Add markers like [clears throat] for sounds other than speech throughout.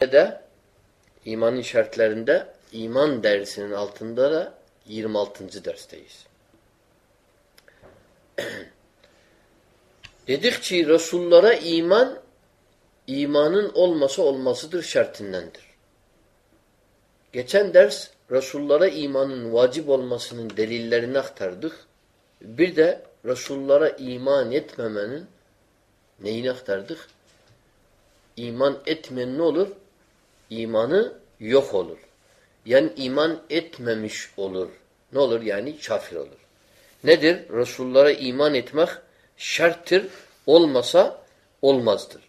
de imanın şartlarında iman dersinin altında da 26. dersteyiz. [clears throat] Dedik ki Resullara iman imanın olması olmasıdır şartındandır. Geçen ders Resullara imanın vacip olmasının delillerini aktardık. Bir de Resullara iman etmemenin neyini aktardık? İman etmeyen ne olur? İmanı yok olur. Yani iman etmemiş olur. Ne olur? Yani kafir olur. Nedir? Resullara iman etmek şarttır. Olmasa olmazdır.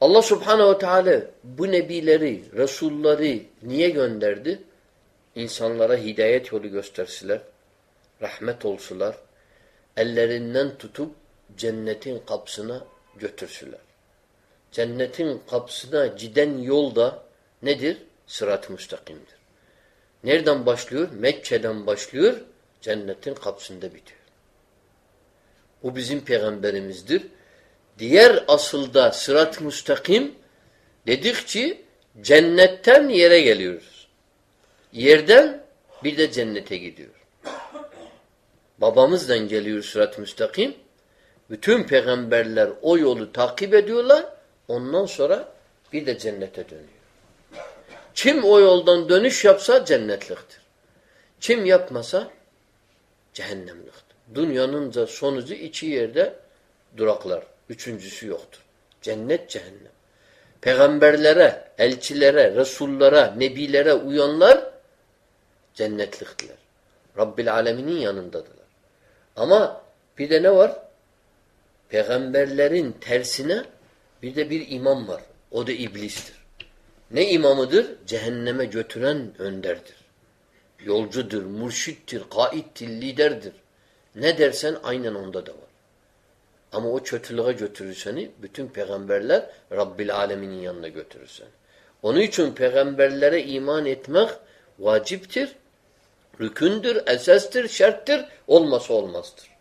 Allah subhanehu ve teala bu nebileri, resulları niye gönderdi? İnsanlara hidayet yolu göstersiler, rahmet olsular, ellerinden tutup cennetin kapısına götürsüler. Cennetin kapısına giden yol da nedir? Sırat-ı müstakimdir. Nereden başlıyor? Mekke'den başlıyor, cennetin kapısında bitiyor. Bu bizim peygamberimizdir. Diğer asılda sırat-ı müstakim dedikçe cennetten yere geliyoruz. Yerden bir de cennete gidiyor. Babamızdan geliyor sırat-ı müstakim. Bütün peygamberler o yolu takip ediyorlar. Ondan sonra bir de cennete dönüyor. Kim o yoldan dönüş yapsa cennetliktir. Kim yapmasa cehennemliktir. Dünyanın da sonucu iki yerde duraklar. Üçüncüsü yoktur. Cennet cehennem. Peygamberlere, elçilere, resullara, nebilere uyanlar cennetliktiler. Rabbil aleminin yanındadılar. Ama bir de ne var? Peygamberlerin tersine bir de bir imam var. O da iblistir. Ne imamıdır? Cehenneme götüren önderdir. Yolcudur, murşittir, kaittir, liderdir. Ne dersen aynen onda da var. Ama o kötülüğe götürür seni. Bütün peygamberler Rabbil Alemin'in yanına götürür seni. Onun için peygamberlere iman etmek vaciptir, rükündür, esasdır, şarttır, olmasa olmazdır.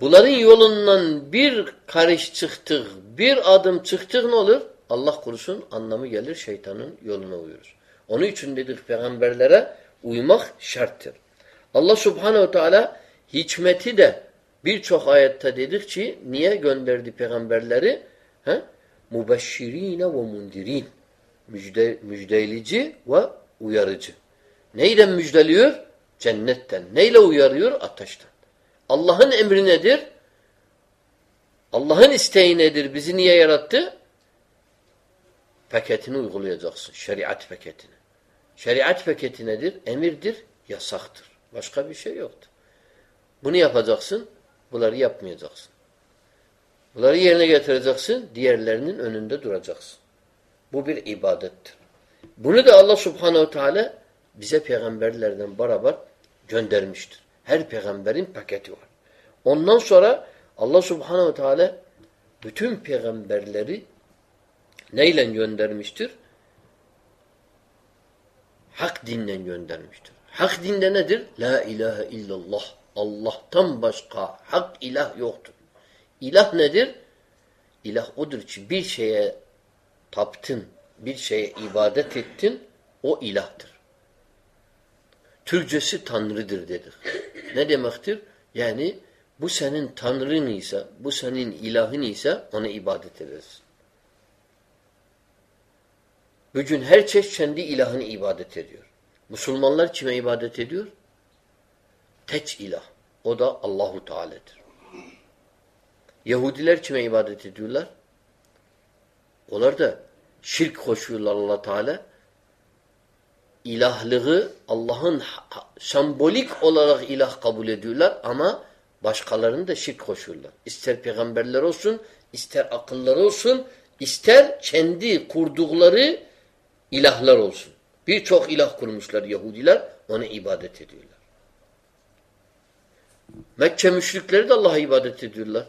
Bunların yolundan bir karış çıktık, bir adım çıktık ne olur? Allah korusun anlamı gelir şeytanın yoluna uyuruz. Onun için dedik peygamberlere uymak şarttır. Allah subhanehu teala hikmeti de birçok ayette dedik ki niye gönderdi peygamberleri? He? Mubeşşirine ve mundirin. Müjde, müjdelici ve uyarıcı. Neyle müjdeliyor? Cennetten. Neyle uyarıyor? Ateşten. Allah'ın emri nedir? Allah'ın isteği nedir? Bizi niye yarattı? Paketini uygulayacaksın. Şeriat paketini. Şeriat paketi nedir? Emirdir, yasaktır. Başka bir şey yoktur. Bunu yapacaksın, bunları yapmayacaksın. Bunları yerine getireceksin, diğerlerinin önünde duracaksın. Bu bir ibadettir. Bunu da Allah subhanehu teala bize peygamberlerden beraber göndermiştir. Her peygamberin paketi var. Ondan sonra Allah subhanehu teala bütün peygamberleri neyle göndermiştir? Hak dinle göndermiştir. Hak dinde nedir? La ilahe illallah. Allah'tan başka hak ilah yoktur. İlah nedir? İlah odur ki bir şeye taptın, bir şeye ibadet ettin, o ilahtır. Türkçesi Tanrı'dır dedik. Ne demektir? Yani bu senin Tanrın ise, bu senin ilahın ise ona ibadet ederiz. Bugün her çeşit kendi ilahını ibadet ediyor. Müslümanlar kime ibadet ediyor? Tek ilah. O da Allahu Teala'dır. Yahudiler kime ibadet ediyorlar? Onlar da şirk koşuyorlar Allah Teala. İlahlığı Allah'ın sembolik olarak ilah kabul ediyorlar ama başkalarını da şirk koşuyorlar. İster peygamberler olsun, ister akıllar olsun, ister kendi kurdukları ilahlar olsun. Birçok ilah kurmuşlar Yahudiler, ona ibadet ediyorlar. Mekke müşrikleri de Allah'a ibadet ediyorlar.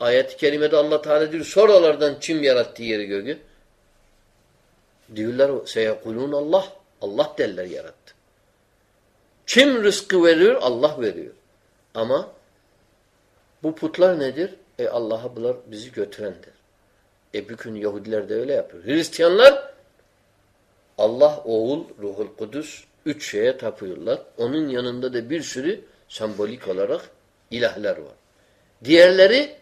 Ayet-i kerimede Allah Teala diyor, sonralardan kim yarattı yeri göğü? Diyorlar, seyekulun Allah. Allah derler yarattı. Kim rızkı veriyor? Allah veriyor. Ama bu putlar nedir? E Allah'a bunlar bizi götürendir. E bugün Yahudiler de öyle yapıyor. Hristiyanlar Allah, oğul, ruhul kudüs üç şeye tapıyorlar. Onun yanında da bir sürü sembolik olarak ilahlar var. Diğerleri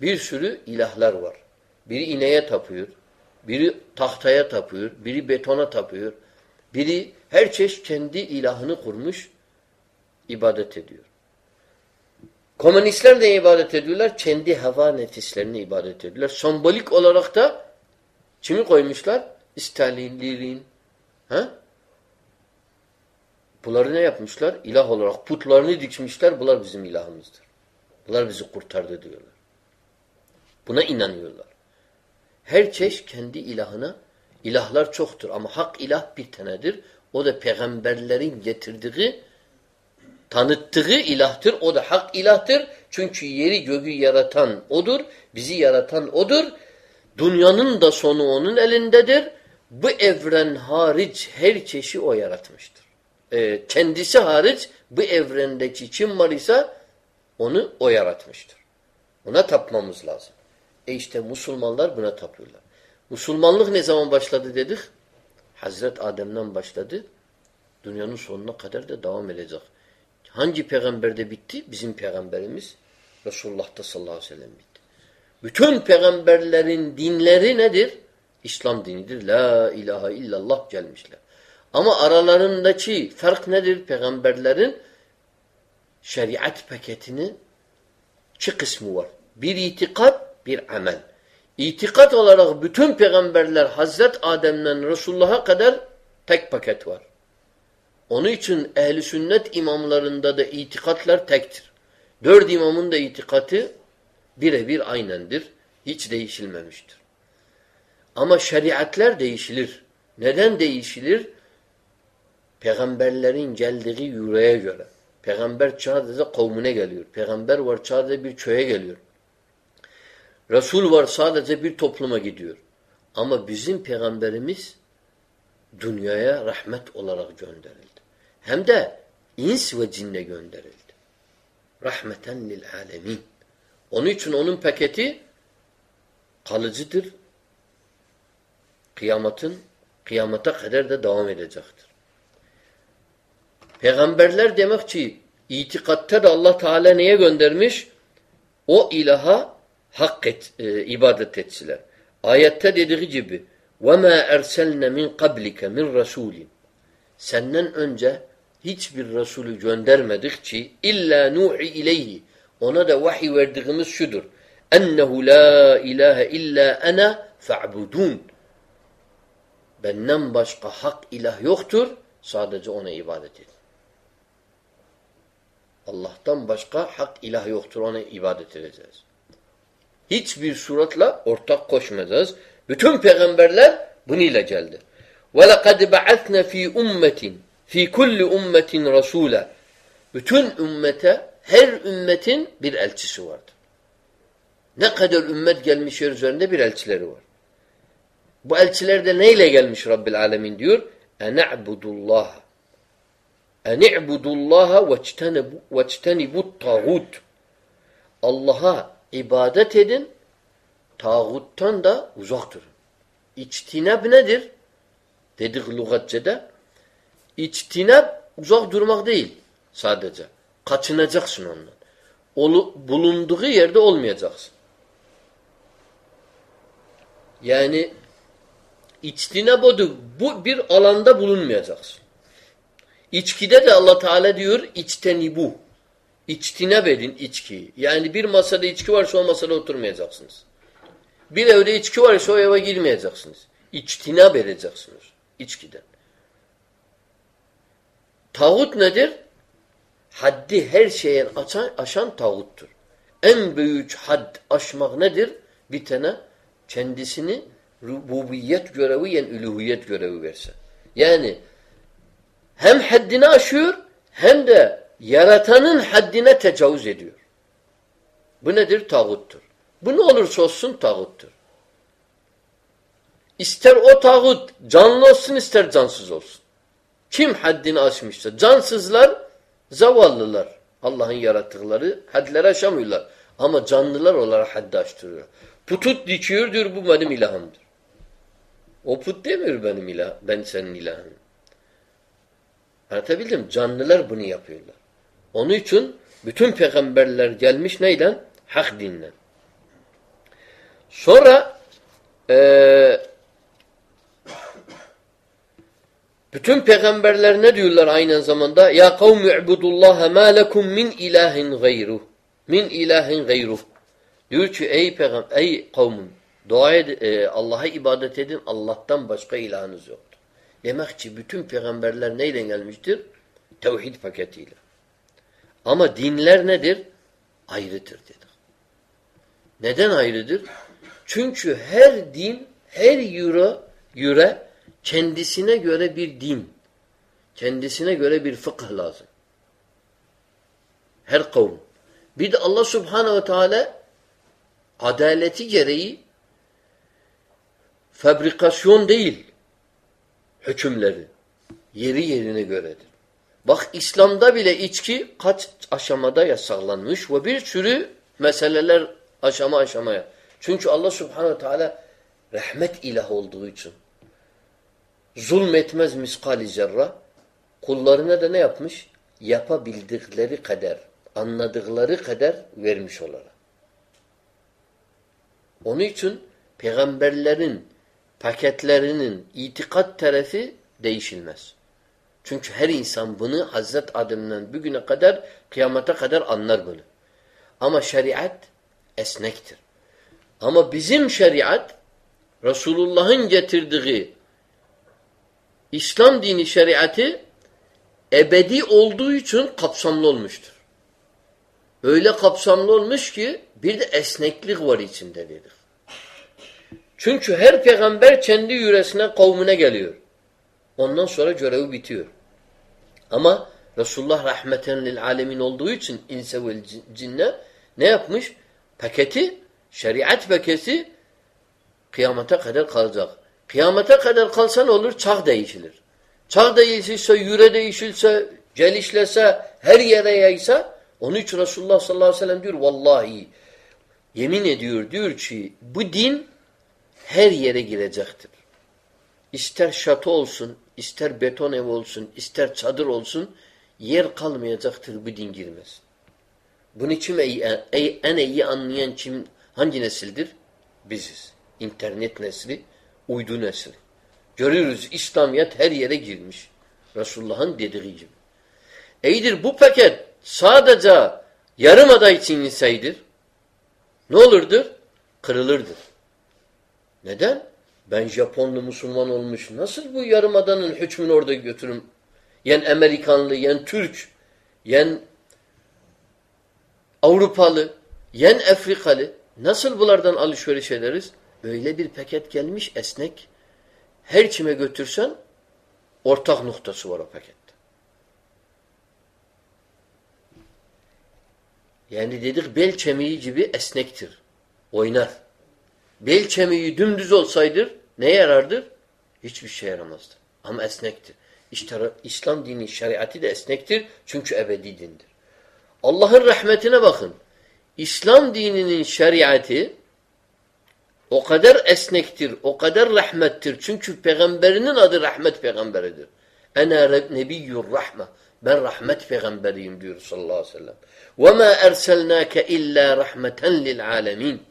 bir sürü ilahlar var. Biri ineğe tapıyor, biri tahtaya tapıyor, biri betona tapıyor, biri her çeşit kendi ilahını kurmuş, ibadet ediyor. Komünistler de ibadet ediyorlar? Kendi hava nefislerini ibadet ediyorlar. Sembolik olarak da kimi koymuşlar? Stalin, Lenin. Ha? Bunları ne yapmışlar? İlah olarak putlarını dikmişler. Bunlar bizim ilahımızdır. Bunlar bizi kurtardı diyorlar. Buna inanıyorlar. Her çeşit kendi ilahına ilahlar çoktur ama hak ilah bir tanedir. O da peygamberlerin getirdiği tanıttığı ilahtır. O da hak ilahtır. Çünkü yeri göğü yaratan odur. Bizi yaratan odur. Dünyanın da sonu onun elindedir. Bu evren hariç her çeşi o yaratmıştır. Ee, kendisi hariç bu evrendeki kim var ise onu o yaratmıştır. Ona tapmamız lazım. E işte Müslümanlar buna tapıyorlar. Müslümanlık ne zaman başladı dedik? Hazret Adem'den başladı. Dünyanın sonuna kadar da devam edecek. Hangi peygamberde bitti? Bizim peygamberimiz Resulullah'ta sallallahu aleyhi ve sellem bitti. Bütün peygamberlerin dinleri nedir? İslam dinidir. La ilahe illallah gelmişler. Ama aralarındaki fark nedir? Peygamberlerin şeriat paketini iki kısmı var. Bir itikat, bir amel. İtikat olarak bütün peygamberler Hazret Adem'den Resulullah'a kadar tek paket var. Onun için ehli sünnet imamlarında da itikatlar tektir. Dört imamın da itikatı birebir aynendir. Hiç değişilmemiştir. Ama şeriatler değişilir. Neden değişilir? Peygamberlerin geldiği yüreğe göre. Peygamber sadece kavmine geliyor. Peygamber var sadece bir köye geliyor. Resul var sadece bir topluma gidiyor. Ama bizim peygamberimiz dünyaya rahmet olarak gönderildi. Hem de ins ve cinne gönderildi. Rahmeten lil alemin. Onun için onun paketi kalıcıdır. Kıyametin kıyamete kadar da devam edecektir. Peygamberler demek ki itikatta da Allah Teala neye göndermiş? O ilaha hak et, e, ibadet etsiler. Ayette dediği gibi وَمَا اَرْسَلْنَ مِنْ قَبْلِكَ مِنْ رَسُولٍ Senden önce hiçbir Resulü göndermedik ki illa nuhi ileyhi ona da vahiy verdiğimiz şudur. Ennehu la ilahe illa ana fa'budun. Benden başka hak ilah yoktur. Sadece ona ibadet edin. Allah'tan başka hak ilah yoktur. Ona ibadet edeceğiz. Hiçbir suratla ortak koşmayacağız. Bütün peygamberler bununla geldi. وَلَقَدْ بَعَثْنَا ف۪ي اُمَّةٍ fi kulli ummetin rasule. Bütün ümmete, her ümmetin bir elçisi vardır. Ne kadar ümmet gelmiş yer üzerinde bir elçileri var. Bu elçiler de neyle gelmiş Rabbil Alemin diyor? اَنَعْبُدُ اَنِعْبُدُ وَاجْتَنِبُ tağut. Allah'a ibadet edin, tağuttan da uzak durun. İçtinab nedir? Dedik lügatçede. İçtinab uzak durmak değil sadece. Kaçınacaksın ondan. Olu, bulunduğu yerde olmayacaksın. Yani içtinab odur. Bu bir alanda bulunmayacaksın. İçkide de Allah Teala diyor içtenibu. İçtinab edin içkiyi. Yani bir masada içki varsa o masada oturmayacaksınız. Bir evde içki varsa o eve girmeyeceksiniz. İçtinab edeceksiniz içkiden. Tağut nedir? Haddi her şeye açan, aşan tağuttur. En büyük had aşmak nedir? Bir tane kendisini rububiyet görevi yani üluhiyet görevi verse. Yani hem haddini aşıyor hem de yaratanın haddine tecavüz ediyor. Bu nedir? Tağuttur. Bu ne olursa olsun tağuttur. İster o tağut canlı olsun ister cansız olsun. Kim haddini aşmışsa? Cansızlar, zavallılar. Allah'ın yarattıkları hadleri aşamıyorlar. Ama canlılar olarak haddi aştırıyor. Putut dikiyor diyor bu benim ilahımdır. O put demiyor benim ilah, ben senin ilahın. Anlatabildim. Canlılar bunu yapıyorlar. Onun için bütün peygamberler gelmiş neyle? Hak dinle. Sonra e, bütün peygamberler ne diyorlar aynı zamanda? Ya kavmi i'budullaha ma lekum min ilahin gayruh. Min ilahin gayruh. Diyor ki ey peygamber, ey kavmim dua e, Allah'a ibadet edin. Allah'tan başka ilahınız yoktur. Demek ki bütün peygamberler neyle gelmiştir? Tevhid paketiyle. Ama dinler nedir? Ayrıdır dedik. Neden ayrıdır? Çünkü her din, her yüre, yüre kendisine göre bir din, kendisine göre bir fıkıh lazım. Her kavm. Bir de Allah subhanehu ve teala adaleti gereği fabrikasyon değil hükümleri. Yeri yerine göredir. Bak İslam'da bile içki kaç aşamada yasaklanmış ve bir sürü meseleler aşama aşamaya. Çünkü Allah subhanehu teala rahmet ilah olduğu için zulmetmez miskali zerra kullarına da ne yapmış? Yapabildikleri kadar, anladıkları kadar vermiş olarak. Onun için peygamberlerin paketlerinin itikat tarafı değişilmez. Çünkü her insan bunu Hazret Adem'den bugüne kadar kıyamata kadar anlar bunu. Ama şeriat esnektir. Ama bizim şeriat Resulullah'ın getirdiği İslam dini şeriatı ebedi olduğu için kapsamlı olmuştur. Öyle kapsamlı olmuş ki bir de esneklik var içinde dedik. Çünkü her peygamber kendi yüresine, kavmine geliyor. Ondan sonra görevi bitiyor. Ama Resulullah rahmeten lil alemin olduğu için inse ve cinne ne yapmış? Paketi, şeriat paketi kıyamata kadar kalacak. Kıyamata kadar kalsa ne olur? Çağ değişilir. Çağ değişirse, yüre değişirse, gelişlese, her yere yaysa onun için Resulullah sallallahu aleyhi ve sellem diyor vallahi yemin ediyor diyor ki bu din her yere girecektir. İster şato olsun, ister beton ev olsun, ister çadır olsun yer kalmayacaktır bu din girmez. Bunu kim en iyi anlayan kim hangi nesildir? Biziz. İnternet nesli, uydu nesli. Görüyoruz İslamiyet her yere girmiş. Resulullah'ın dediği gibi. Eydir bu paket sadece yarım aday için inseydir ne olurdur? Kırılırdır. Neden? Ben Japonlu Müslüman olmuş. Nasıl bu yarımadanın hükmünü orada götürüm? Yen Amerikanlı, yen Türk, yen Avrupalı, yen Afrikalı. Nasıl bunlardan alışveriş ederiz? Öyle bir paket gelmiş esnek. Her kime götürsen ortak noktası var o pakette. Yani dedik bel kemiği gibi esnektir. Oynar. Bel kemiği dümdüz olsaydı ne yarardır? Hiçbir şey yaramazdır. Ama esnektir. İşte İslam dini şeriatı da esnektir. Çünkü ebedi dindir. Allah'ın rahmetine bakın. İslam dininin şeriatı o kadar esnektir, o kadar rahmettir. Çünkü peygamberinin adı rahmet peygamberidir. Ene nebiyyur rahme. Ben rahmet peygamberiyim diyor sallallahu aleyhi ve sellem. Ve ma erselnake illa rahmeten lil alemin.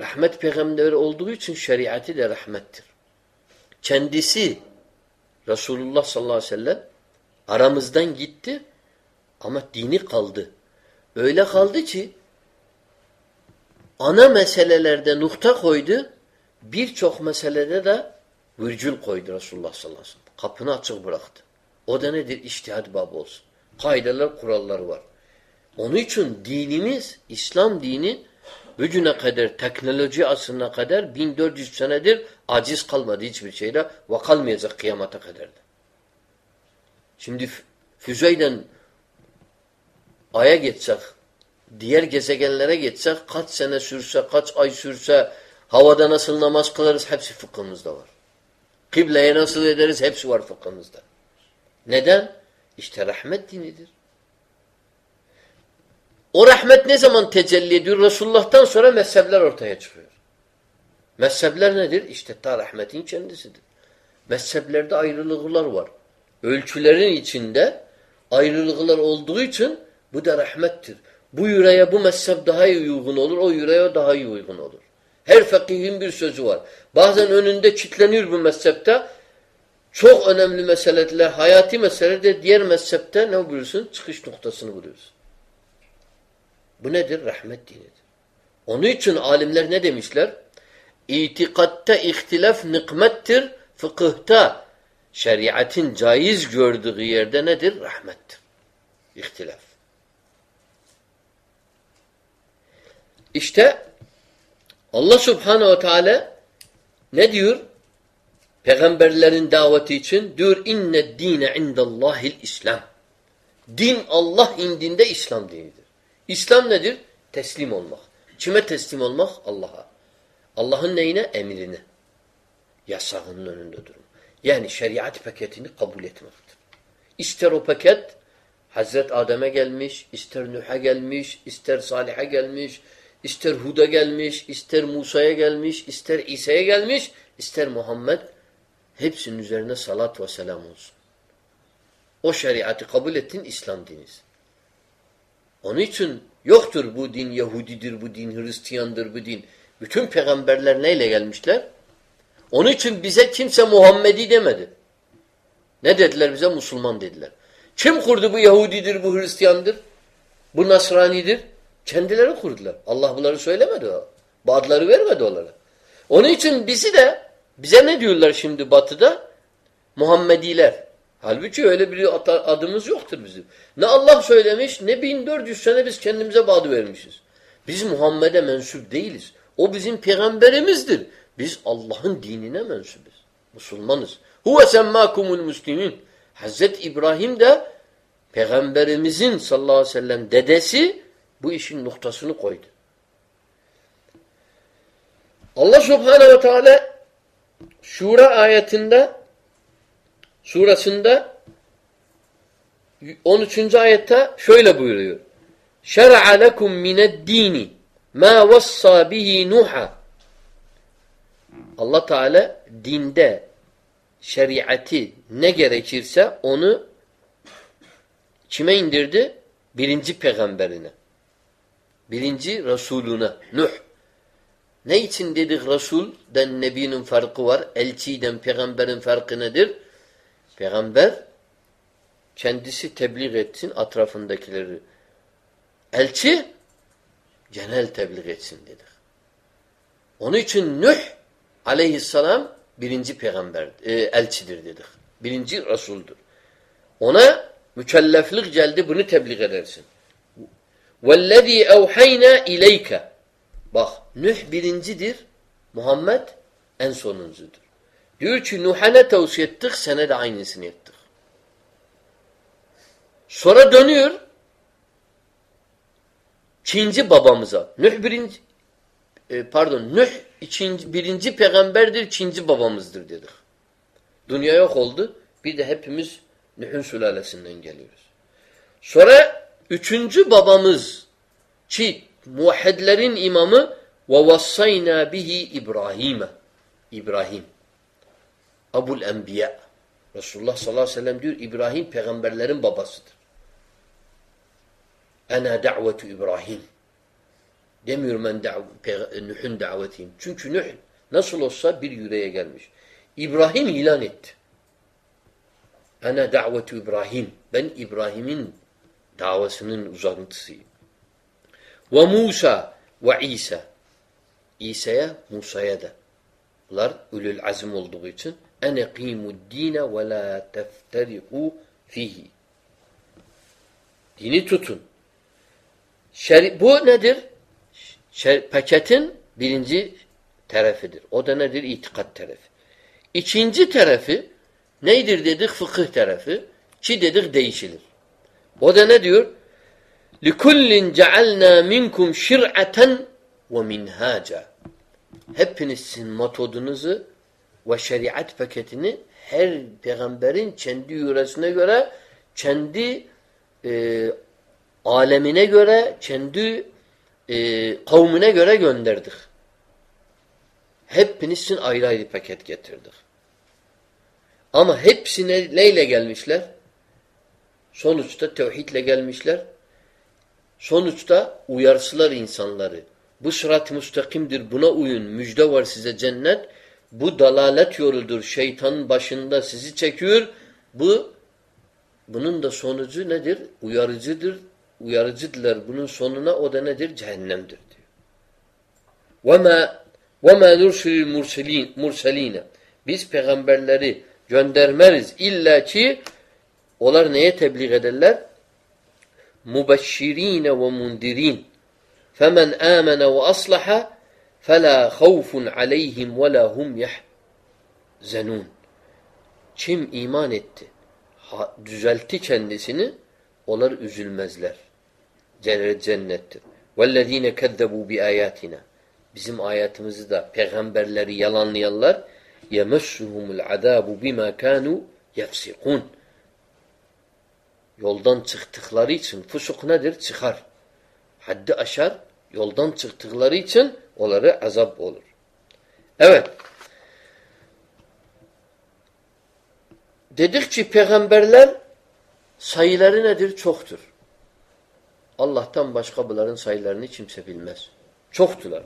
Rahmet peygamberi olduğu için şeriatı da rahmettir. Kendisi Resulullah sallallahu aleyhi ve sellem aramızdan gitti ama dini kaldı. Öyle kaldı ki ana meselelerde nokta koydu, birçok meselede de virgül koydu Resulullah sallallahu aleyhi ve sellem. Kapını açık bıraktı. O da nedir? İçtihad babı olsun. Kaideler, kuralları var. Onun için dinimiz, İslam dini bugüne kadar, teknoloji asrına kadar 1400 senedir aciz kalmadı hiçbir şeyde ve kalmayacak kıyamata kadar da. Şimdi füzeyden aya geçsek, diğer gezegenlere geçsek, kaç sene sürse, kaç ay sürse, havada nasıl namaz kılarız hepsi fıkhımızda var. Kıbleye nasıl ederiz hepsi var fıkhımızda. Neden? İşte rahmet dinidir. O rahmet ne zaman tecelli ediyor? Resulullah'tan sonra mezhepler ortaya çıkıyor. Mezhepler nedir? İşte ta rahmetin kendisidir. Mezheplerde ayrılıklar var. Ölçülerin içinde ayrılıklar olduğu için bu da rahmettir. Bu yüreğe bu mezhep daha iyi uygun olur, o yüreğe daha iyi uygun olur. Her fakihin bir sözü var. Bazen önünde çitleniyor bu mezhepte. Çok önemli meseleler, hayati meselede diğer mezhepte ne buluyorsun? Çıkış noktasını buluyorsun. Bu nedir? Rahmet dinidir. Onun için alimler ne demişler? İtikatta ihtilaf nikmettir, fıkıhta şeriatin caiz gördüğü yerde nedir? Rahmettir. İhtilaf. İşte Allah subhanehu ve teala ne diyor? Peygamberlerin daveti için diyor inne dine indallahil İslam. Din Allah indinde İslam dinidir. İslam nedir? Teslim olmak. Kime teslim olmak? Allah'a. Allah'ın neyine? Emrine. Yasağının önünde durma. Yani şeriat paketini kabul etmektir. İster o paket Hazret Adem'e gelmiş, ister Nuh'a gelmiş, ister Salih'e gelmiş, ister Hud'a gelmiş, ister Musa'ya gelmiş, ister İsa'ya gelmiş, ister Muhammed hepsinin üzerine salat ve selam olsun. O şeriatı kabul ettin İslam diniz. Onun için yoktur bu din Yahudidir, bu din Hristiyandır, bu din. Bütün peygamberler neyle gelmişler? Onun için bize kimse Muhammedi demedi. Ne dediler bize? Müslüman dediler. Kim kurdu bu Yahudidir, bu Hristiyandır, bu Nasranidir? Kendileri kurdular. Allah bunları söylemedi o. Bu adları vermedi onlara. Onun için bizi de bize ne diyorlar şimdi batıda? Muhammediler. Halbuki öyle bir adımız yoktur bizim. Ne Allah söylemiş ne 1400 sene biz kendimize bağlı vermişiz. Biz Muhammed'e mensup değiliz. O bizim peygamberimizdir. Biz Allah'ın dinine mensubuz. Müslümanız. Huve semmâkumul muslimin. Hazreti İbrahim de peygamberimizin sallallahu aleyhi ve sellem dedesi bu işin noktasını koydu. Allah subhanehu ve teala Şura ayetinde surasında 13. ayette şöyle buyuruyor. Şer'a lekum mined-dini ma vassa bihi Nuh'a Allah Teala dinde şeriatı ne gerekirse onu kime indirdi? Birinci peygamberine. Birinci Resulüne. Nuh. Ne için dedik Resul'den Nebi'nin farkı var? Elçiden peygamberin farkı nedir? Peygamber kendisi tebliğ etsin atrafındakileri. Elçi genel tebliğ etsin dedik. Onun için Nuh aleyhisselam birinci peygamber, e, elçidir dedik. Birinci Resul'dur. Ona mükelleflik geldi bunu tebliğ edersin. وَالَّذ۪ي اَوْحَيْنَا اِلَيْكَ Bak Nuh birincidir, Muhammed en sonuncudur. Diyor ki Nuh'a ne tavsiye ettik, sana de aynısını ettik. Sonra dönüyor, ikinci babamıza. Nuh birinci, e, pardon, Nuh ikinci, birinci peygamberdir, ikinci babamızdır dedik. Dünya yok oldu. Bir de hepimiz Nuh'un sülalesinden geliyoruz. Sonra üçüncü babamız ki muvahhidlerin imamı ve vassayna bihi İbrahim'e. İbrahim. Abul Enbiya. Resulullah sallallahu aleyhi ve sellem diyor İbrahim peygamberlerin babasıdır. Ana da'vetu İbrahim. Demiyor ben dav Nuh'un davetiyim. Çünkü Nuh nasıl olsa bir yüreğe gelmiş. İbrahim ilan etti. Ana da'vetu İbrahim. Ben İbrahim'in davasının uzantısıyım. Ve Musa ve İsa. İsa'ya, Musa'ya da. Bunlar ülül azim olduğu için ene kîmu'd-dîne ve lâ tefterihû fihi. Dini tutun. Şer bu nedir? Şer paketin birinci tarafıdır. O da nedir? İtikat tarafı. İkinci tarafı neydir dedik? Fıkıh tarafı. Ki dedik değişilir. O da ne diyor? لِكُلِّنْ جَعَلْنَا مِنْكُمْ شِرْعَةً وَمِنْهَاجًا Hepinizin metodunuzu ve şeriat paketini her peygamberin kendi yüresine göre kendi e, alemine göre, kendi e, kavmine göre gönderdik. Hepinizin ayrı ayrı paket getirdik. Ama hepsine neyle gelmişler? Sonuçta tevhidle gelmişler. Sonuçta uyarsılar insanları. Bu sırat müstakimdir. Buna uyun. Müjde var size cennet. Bu dalalet yoludur. Şeytanın başında sizi çekiyor. Bu bunun da sonucu nedir? Uyarıcıdır. Uyarıcıdırlar. Bunun sonuna o da nedir? Cehennemdir diyor. وَمَا وَمَا نُرْسِلِ الْمُرْسَلِينَ Biz peygamberleri göndermeriz. İlla ki onlar neye tebliğ ederler? مُبَشِّر۪ينَ وَمُنْدِر۪ينَ فَمَنْ آمَنَ وَأَصْلَحَ فَلَا خَوْفٌ عَلَيْهِمْ وَلَا هُمْ يَحْزَنُونَ Kim iman etti, düzeltti kendisini, onlar üzülmezler. Cennet cennettir. وَالَّذ۪ينَ كَذَّبُوا بِآيَاتِنَا Bizim ayetimizi de peygamberleri yalanlayanlar يَمَسُّهُمُ الْعَذَابُ بِمَا كَانُوا يَفْسِقُونَ Yoldan çıktıkları için fusuk nedir? Çıkar. Haddi aşar. Yoldan çıktıkları için onları azap olur. Evet. Dedik ki peygamberler sayıları nedir? Çoktur. Allah'tan başka bunların sayılarını kimse bilmez. Çoktular.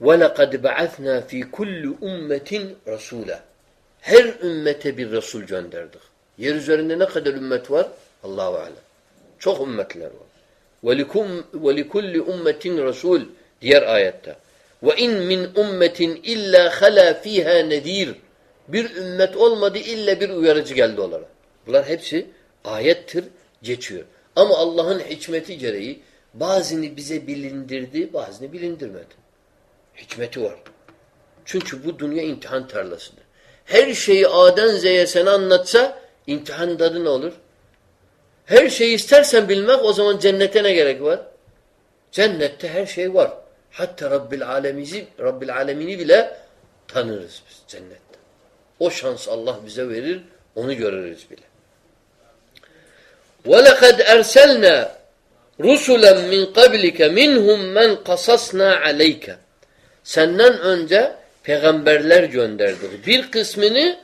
وَلَقَدْ بَعَثْنَا ف۪ي كُلِّ اُمَّةٍ رَسُولًا Her ümmete bir Resul gönderdik. Yer üzerinde ne kadar ümmet var? Allahu alem. Çok ümmetler var. وَلِكُلِّ اُمَّةٍ Resul Diğer ayette. Ve in min ummetin illa hala fiha nedir. Bir ümmet olmadı illa bir uyarıcı geldi onlara. Bunlar hepsi ayettir, geçiyor. Ama Allah'ın hikmeti gereği bazını bize bilindirdi, bazını bilindirmedi. Hikmeti var. Çünkü bu dünya imtihan tarlasıdır. Her şeyi A'den Z'ye sana anlatsa imtihan tadı ne olur? Her şeyi istersen bilmek o zaman cennete ne gerek var? Cennette her şey var. Hatta Rabbil Alemini, Rabbil Alemini bile tanırız biz cennette. O şans Allah bize verir, onu görürüz bile. وَلَقَدْ اَرْسَلْنَا رُسُلًا مِنْ قَبْلِكَ مِنْهُمْ مَنْ قَصَصْنَا عَلَيْكَ Senden önce peygamberler gönderdik. Bir kısmını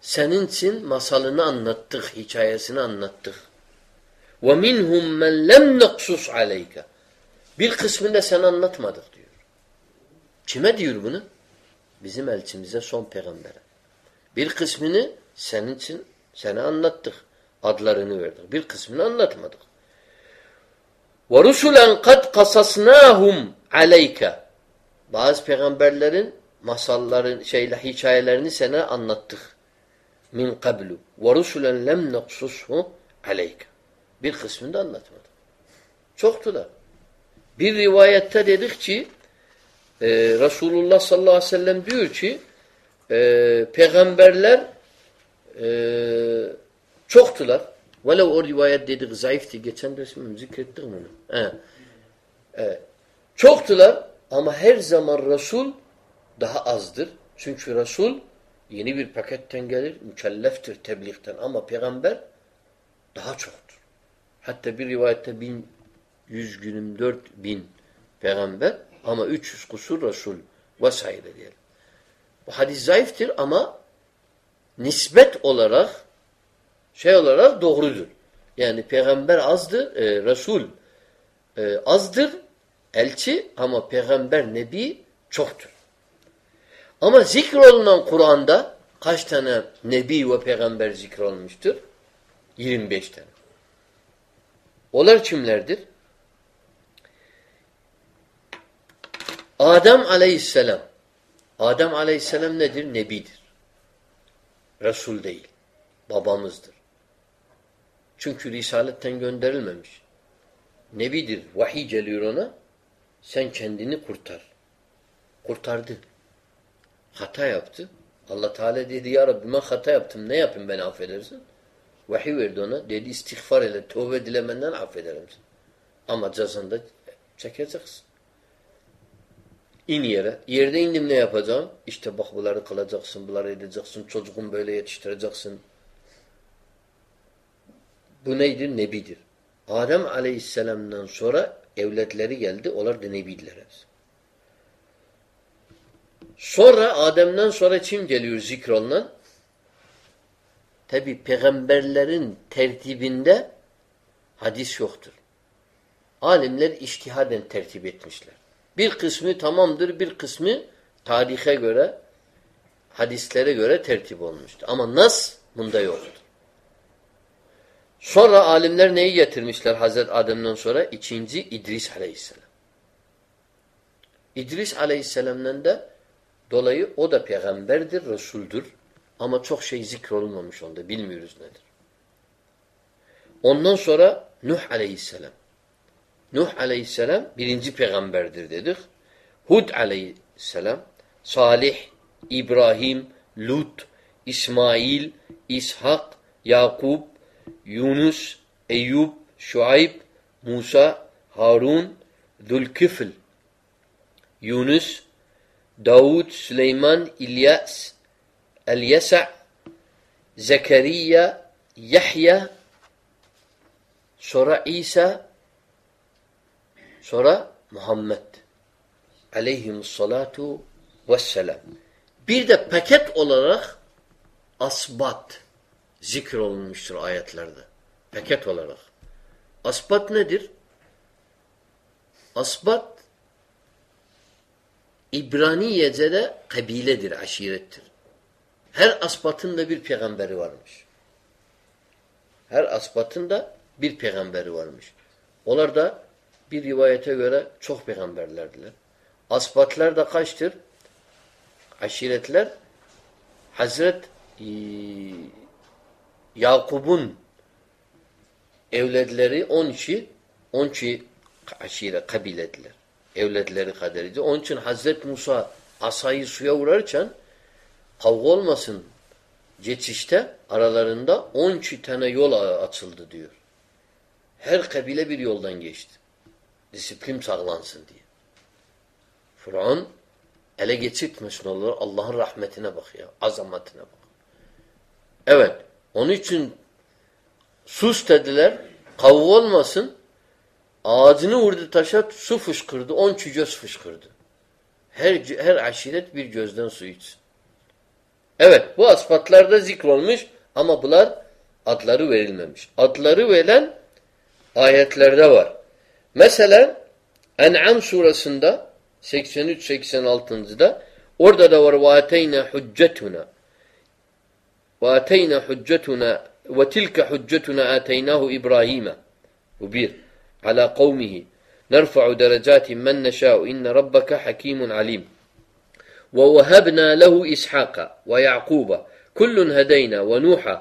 senin için masalını anlattık, hikayesini anlattık. وَمِنْهُمْ مَنْ لَمْ نَقْسُسْ عَلَيْكَ Bir kısmını da sen anlatmadık diyor. Kime diyor bunu? Bizim elçimize son peygambere. Bir kısmını senin için sana anlattık. Adlarını verdik. Bir kısmını anlatmadık. وَرُسُلًا قَدْ قَصَصْنَاهُمْ عَلَيْكَ Bazı peygamberlerin masalların, şeyle hikayelerini sana anlattık. Min qablu ve rusulen lem naqsushu aleyk. Bir kısmını da anlatmadık. Çoktular. Bir rivayette dedik ki e, Resulullah sallallahu aleyhi ve sellem diyor ki e, peygamberler e, çoktular. Velev o rivayet dedik zayıftı. Geçen dersimi zikrettik bunu. He. E, çoktular ama her zaman Resul daha azdır. Çünkü Resul yeni bir paketten gelir, mükelleftir tebliğten ama peygamber daha çoktur. Hatta bir rivayette bin, yüz günüm dört bin peygamber ama üç yüz kusur Resul vesaire diyelim. Hadis zayıftır ama nisbet olarak şey olarak doğrudur. Yani peygamber azdır, e, Resul e, azdır elçi ama peygamber, nebi çoktur. Ama zikrolunan Kur'an'da kaç tane nebi ve peygamber zikrolmuştur? 25 tane. Onlar kimlerdir? Adem aleyhisselam. Adem aleyhisselam nedir? Nebidir. Resul değil. Babamızdır. Çünkü Risaletten gönderilmemiş. Nebidir. Vahiy geliyor ona. Sen kendini kurtar. Kurtardı. Hata yaptı. Allah Teala dedi ya Rabbi ben hata yaptım. Ne yapayım beni affedersin? Vahiy verdi ona. Dedi istiğfar ile tövbe dilemenden affederim. Ama cezanda çekeceksin. İn yere. Yerde indim ne yapacağım? İşte bak bunları kılacaksın, bunları edeceksin, çocuğun böyle yetiştireceksin. Bu neydir? Nebidir. Adem aleyhisselamdan sonra evletleri geldi. Onlar da nebidiler. Sonra Adem'den sonra kim geliyor zikrolunan? Tabi peygamberlerin tertibinde hadis yoktur. Alimler iştihaden tertip etmişler. Bir kısmı tamamdır, bir kısmı tarihe göre, hadislere göre tertip olmuştur. Ama nas bunda yoktur. Sonra alimler neyi getirmişler Hazreti Adem'den sonra? İkinci İdris aleyhisselam. İdris aleyhisselam'dan da dolayı o da peygamberdir, Resul'dür. Ama çok şey zikrolunmamış onda. Bilmiyoruz nedir. Ondan sonra Nuh aleyhisselam. Nuh aleyhisselam birinci peygamberdir dedik. Hud aleyhisselam, Salih, İbrahim, Lut, İsmail, İshak, Yakup, Yunus, Eyüp, Şuayb, Musa, Harun, Zülkifl, Yunus, Davud, Süleyman, İlyas, El-Yesa' Zekeriya, Yahya, sonra İsa, sonra Muhammed aleyhimussalatu vesselam. Bir de paket olarak asbat zikrolunmuştur ayetlerde. Paket olarak. Asbat nedir? Asbat İbraniye'de kabiledir, aşirettir. Her asbatın da bir peygamberi varmış. Her asbatın da bir peygamberi varmış. Onlar da bir rivayete göre çok peygamberlerdiler. Asbatlar da kaçtır? Aşiretler Hazret e, Yakub'un evledleri 12 12 aşire kabilediler. Evledleri kaderiydi. Onun için Hazret Musa asayı suya vurarken kavga olmasın geçişte aralarında 12 tane yol açıldı diyor. Her kabile bir yoldan geçti. Disiplin sağlansın diye. Fıraun ele geçirtmesin olur. Allah'ın rahmetine bak ya. Azametine bak. Evet. Onun için sus dediler. Kavga olmasın. Ağzını vurdu taşa su fışkırdı. On göz fışkırdı. Her, her aşiret bir gözden su içsin. Evet bu asfatlarda zikrolmuş ama bunlar adları verilmemiş. Adları verilen ayetlerde var. Mesela En'am surasında 83-86'da orada da var وَاَتَيْنَا حُجَّتُنَا وَاَتَيْنَا حُجَّتُنَا وَتِلْكَ حُجَّتُنَا آتَيْنَاهُ إِبْرَاهِيمَ Bu bir. عَلَى قَوْمِهِ نَرْفَعُ دَرَجَاتٍ مَنْ نَشَاءُ إِنَّ رَبَّكَ حَكِيمٌ عَلِيمٌ وَوَهَبْنَا لَهُ إِسْحَاقَ وَيَعْقُوبَ كُلٌّ هَدَيْنَا وَنُوحًا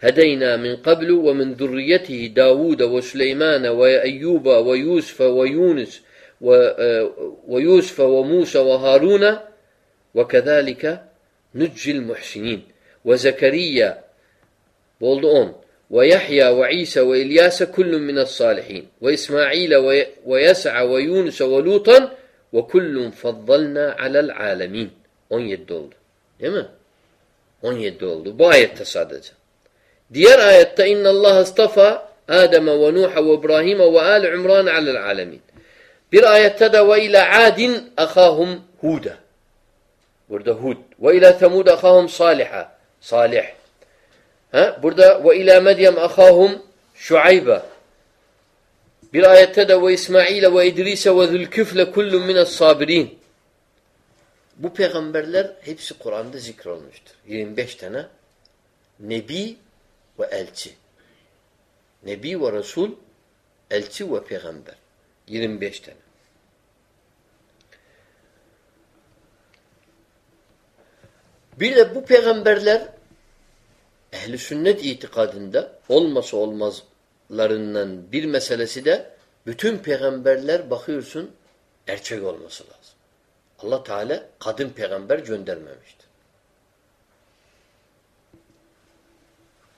هدينا من قبل ومن ذريته داود وسليمان وأيوب ويوسف ويونس ويوسف وموسى وهارون وكذلك نجي المحسنين وزكريا بولد أون ويحيى وعيسى وإلياس كل من الصالحين وإسماعيل ويسع ويونس ولوطا وكل فضلنا على العالمين 17 oldu. Değil mi? 17 oldu. Bu ayette sadece. Diğer ayette inna Allah istafa Adem ve Nuh ve İbrahim ve al İmran alel alemin. Bir ayette de ve ila adin ahahum Huda. Burada Hud. Ve ila Temud ahahum Salih'a. Salih. Ha? Burada ve ila Medyem ahahum Şuayba. Bir ayette de ve İsmail ve İdris ve Zülküfle kullun minas sabirin. Bu peygamberler hepsi Kur'an'da zikrolmuştur. 25 tane nebi ve elçi. Nebi ve Resul, elçi ve peygamber. 25 tane. Bir de bu peygamberler ehli sünnet itikadında olmasa olmazlarından bir meselesi de bütün peygamberler bakıyorsun erkek olması lazım. Allah Teala kadın peygamber göndermemiştir.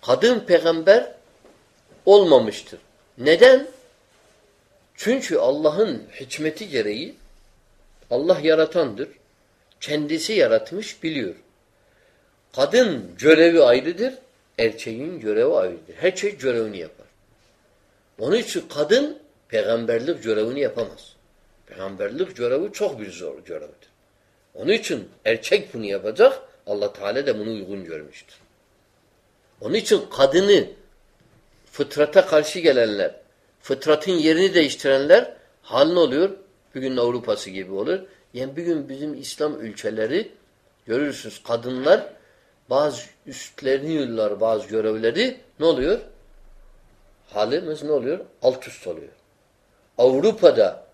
Kadın peygamber olmamıştır. Neden? Çünkü Allah'ın hikmeti gereği Allah yaratandır. Kendisi yaratmış biliyor. Kadın görevi ayrıdır, erkeğin görevi ayrıdır. Her şey görevini yapar. Onun için kadın peygamberlik görevini yapamaz. Peygamberlik görevi çok bir zor görevdir. Onun için erkek bunu yapacak. Allah Teala da bunu uygun görmüştür. Onun için kadını fıtrata karşı gelenler, fıtratın yerini değiştirenler hal oluyor? Bugün Avrupa'sı gibi olur. Yani bugün bizim İslam ülkeleri görürsünüz kadınlar bazı üstlerini yıllar bazı görevleri ne oluyor? Halimiz ne oluyor? Alt üst oluyor. Avrupa'da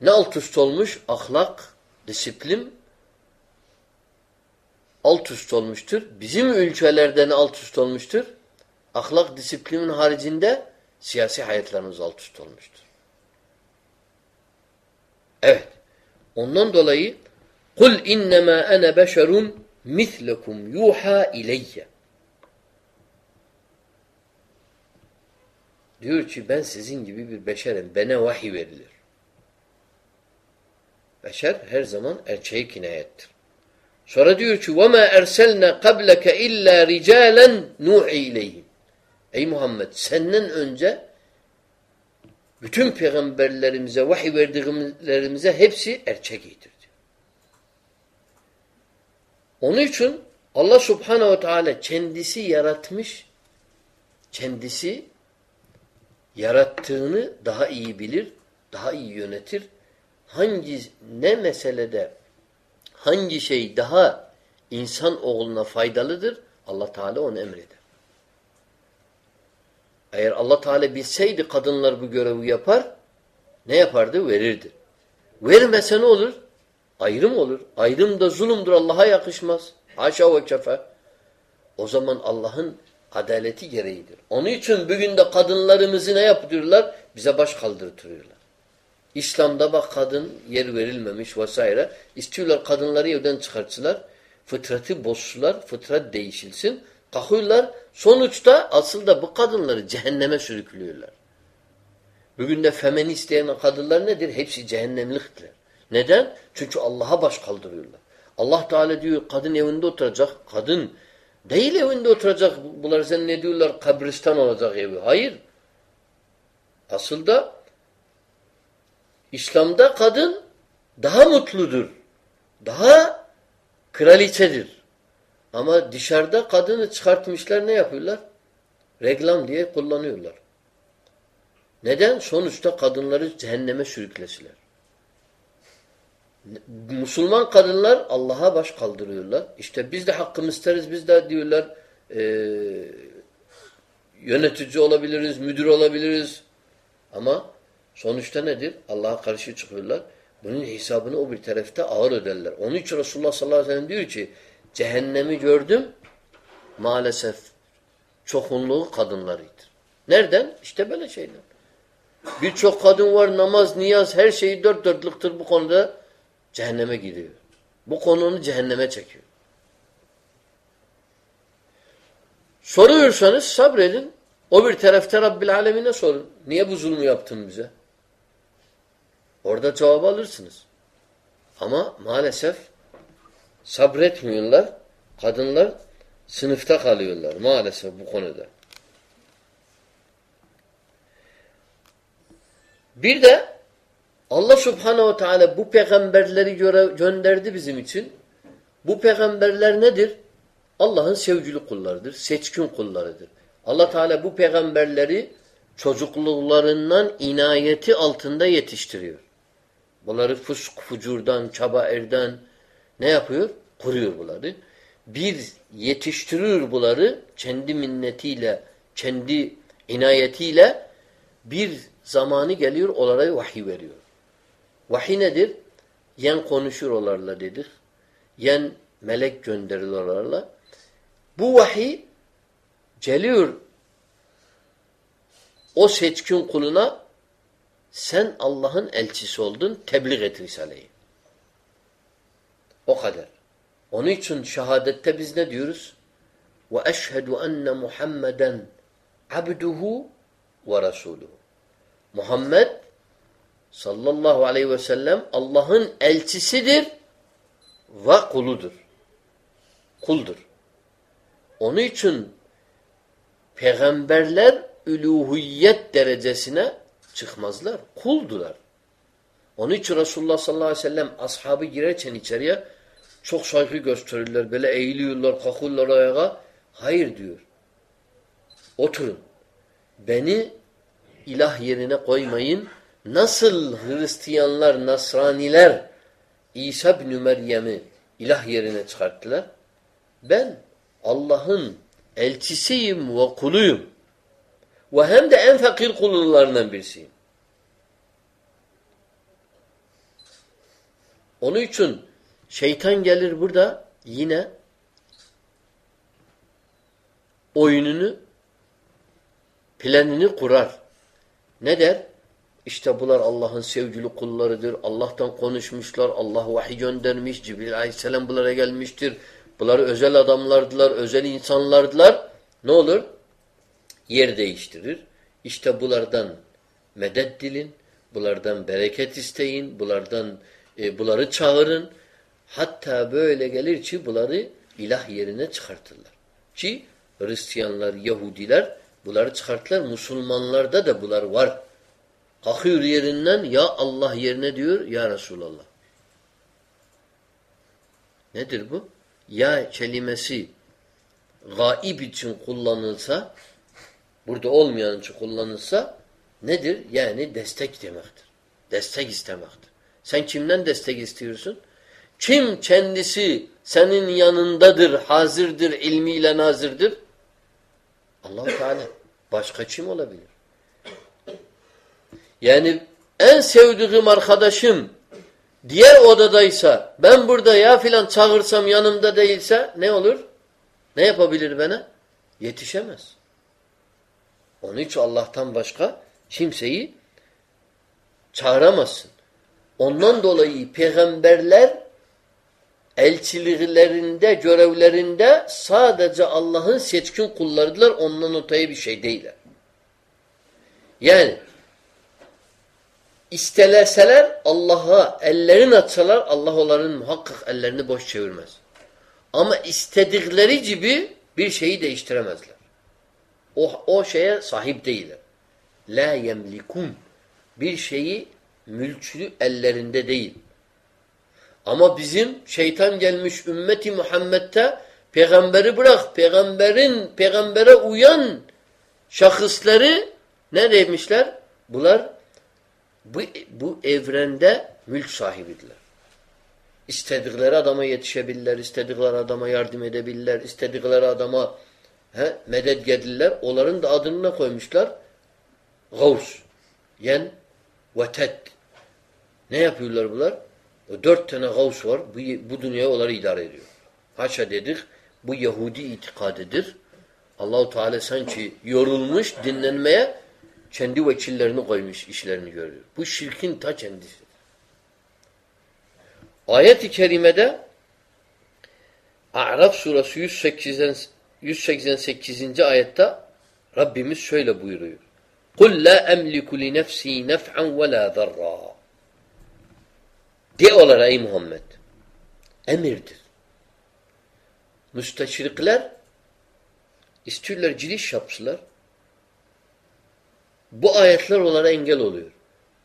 ne alt üst olmuş? Ahlak, disiplin alt üst olmuştur. Bizim ülkelerde ne alt üst olmuştur? Ahlak, disiplinin haricinde siyasi hayatlarımız alt üst olmuştur. Evet. Ondan dolayı kul innema ana beşerun mislekum yuha ileyye. Diyor ki ben sizin gibi bir beşerim. Bana vahiy verilir. Beşer her zaman erkeğe kinayettir. Sonra diyor ki وَمَا اَرْسَلْنَا قَبْلَكَ اِلَّا رِجَالًا نُوحِ اِلَيْهِمْ Ey Muhammed senden önce bütün peygamberlerimize, vahiy verdiklerimize hepsi erkek iyidir. Onun için Allah subhanehu ve teala kendisi yaratmış, kendisi yarattığını daha iyi bilir, daha iyi yönetir. Hangi ne meselede hangi şey daha insan oğluna faydalıdır? Allah Teala onu emreder. Eğer Allah Teala bilseydi kadınlar bu görevi yapar, ne yapardı? Verirdi. Vermese ne olur? Ayrım olur. Ayrım da zulümdür. Allah'a yakışmaz. Haşa ve kefe. O zaman Allah'ın adaleti gereğidir. Onun için bugün de kadınlarımızı ne yapıyorlar? Bize baş kaldırtıyorlar. İslam'da bak kadın yer verilmemiş vesaire. İstiyorlar kadınları evden çıkartsınlar. Fıtratı bozsular. Fıtrat değişilsin. Kalkıyorlar. Sonuçta asıl da bu kadınları cehenneme sürüklüyorlar. Bugün de feminist diyen kadınlar nedir? Hepsi cehennemliktir. Neden? Çünkü Allah'a baş kaldırıyorlar. Allah Teala diyor kadın evinde oturacak. Kadın değil evinde oturacak. Bunlar sen ne diyorlar? Kabristan olacak evi. Hayır. Asıl da İslam'da kadın daha mutludur. Daha kraliçedir. Ama dışarıda kadını çıkartmışlar ne yapıyorlar? Reklam diye kullanıyorlar. Neden? Sonuçta kadınları cehenneme sürüklesiler. Müslüman kadınlar Allah'a baş kaldırıyorlar. İşte biz de hakkımı isteriz. Biz de diyorlar e, yönetici olabiliriz, müdür olabiliriz. Ama sonuçta nedir? Allah'a karşı çıkıyorlar. Bunun hesabını o bir tarafta ağır öderler. Onun için Resulullah sallallahu aleyhi ve sellem diyor ki cehennemi gördüm maalesef çokunluğu kadınlarıdır. Nereden? İşte böyle şeyler. Birçok kadın var namaz, niyaz her şeyi dört dörtlüktür bu konuda cehenneme gidiyor. Bu konunu cehenneme çekiyor. Soruyorsanız sabredin. O bir tarafta Rabbil Alemine sorun. Niye bu zulmü yaptın bize? Orada cevap alırsınız. Ama maalesef sabretmiyorlar. Kadınlar sınıfta kalıyorlar maalesef bu konuda. Bir de Allah subhanehu teala bu peygamberleri gönderdi bizim için. Bu peygamberler nedir? Allah'ın sevgili kullarıdır. Seçkin kullarıdır. Allah Teala bu peygamberleri çocukluklarından inayeti altında yetiştiriyor. Bunları fusk, fucurdan, çaba erden ne yapıyor? Kuruyor bunları. Bir yetiştiriyor bunları kendi minnetiyle, kendi inayetiyle bir zamanı geliyor onlara vahiy veriyor. Vahiy nedir? Yen konuşur onlarla dedik. Yen melek gönderir onlarla. Bu vahiy geliyor o seçkin kuluna sen Allah'ın elçisi oldun, tebliğ et Risale'yi. O kadar. Onun için şehadette biz ne diyoruz? Ve eşhedü enne Muhammeden abduhu ve rasuluhu. Muhammed sallallahu aleyhi ve sellem Allah'ın elçisidir ve kuludur. Kuldur. Onun için peygamberler üluhiyet derecesine çıkmazlar. Kuldular. Onun için Resulullah sallallahu aleyhi ve sellem ashabı girerken içeriye çok saygı gösterirler. Böyle eğiliyorlar, kalkıyorlar ayağa. Hayır diyor. Oturun. Beni ilah yerine koymayın. Nasıl Hristiyanlar, Nasraniler İsa bin Meryem'i ilah yerine çıkarttılar? Ben Allah'ın elçisiyim ve kuluyum. Ve hem de en fakir kullarından birisiyim. Onun için şeytan gelir burada yine oyununu planını kurar. Ne der? İşte bunlar Allah'ın sevgili kullarıdır. Allah'tan konuşmuşlar. Allah vahiy göndermiş. Cibril aleyhisselam bunlara gelmiştir. Bunlar özel adamlardılar. Özel insanlardılar. Ne olur? Yer değiştirir. İşte bunlardan medet dilin. Bunlardan bereket isteyin. Bunlardan e, bunları çağırın. Hatta böyle gelir ki bunları ilah yerine çıkartırlar. Ki Hristiyanlar, Yahudiler bunları çıkarttılar. Müslümanlarda da bunlar var. Kalkıyor yerinden ya Allah yerine diyor ya Resulallah. Nedir bu? Ya kelimesi gaib için kullanılsa burada olmayan için kullanılsa nedir? Yani destek demektir. Destek istemektir. Sen kimden destek istiyorsun? Kim kendisi senin yanındadır, hazırdır, ilmiyle nazırdır? allah Teala. Başka kim olabilir? Yani en sevdiğim arkadaşım diğer odadaysa ben burada ya filan çağırsam yanımda değilse ne olur? Ne yapabilir bana? Yetişemez. Onun için Allah'tan başka kimseyi çağıramazsın. Ondan dolayı peygamberler elçiliklerinde, görevlerinde sadece Allah'ın seçkin kullarıdılar. Ondan öteye bir şey değiller. Yani isteleseler Allah'a ellerini atsalar Allah onların muhakkak ellerini boş çevirmez. Ama istedikleri gibi bir şeyi değiştiremezler. O, o şeye sahip değiller. La yemlikun. Bir şeyi mülkçülü ellerinde değil. Ama bizim şeytan gelmiş ümmeti Muhammed'te peygamberi bırak, peygamberin peygambere uyan şahısları ne demişler? Bunlar bu, bu evrende mülk sahibidiler. İstedikleri adama yetişebilirler, istedikleri adama yardım edebilirler, istedikleri adama he, medet gelirler. Onların da adını ne koymuşlar? Gavs. Yen vetet. Ne yapıyorlar bunlar? Dört tane gavs var. Bu, bu dünyayı onları idare ediyor. Haşa dedik. Bu Yahudi itikadıdır. Allahu Teala sanki yorulmuş dinlenmeye kendi vekillerini koymuş işlerini görüyor. Bu şirkin ta kendisi. Ayet-i kerimede A'raf suresi 180, 188. ayette Rabbimiz şöyle buyuruyor. قُلْ لَا أَمْلِكُ لِنَفْسِي نَفْعًا وَلَا ذَرًّا De olarak ey Muhammed. Emirdir. Müsteşrikler istiyorlar giriş yapsılar. Bu ayetler onlara engel oluyor.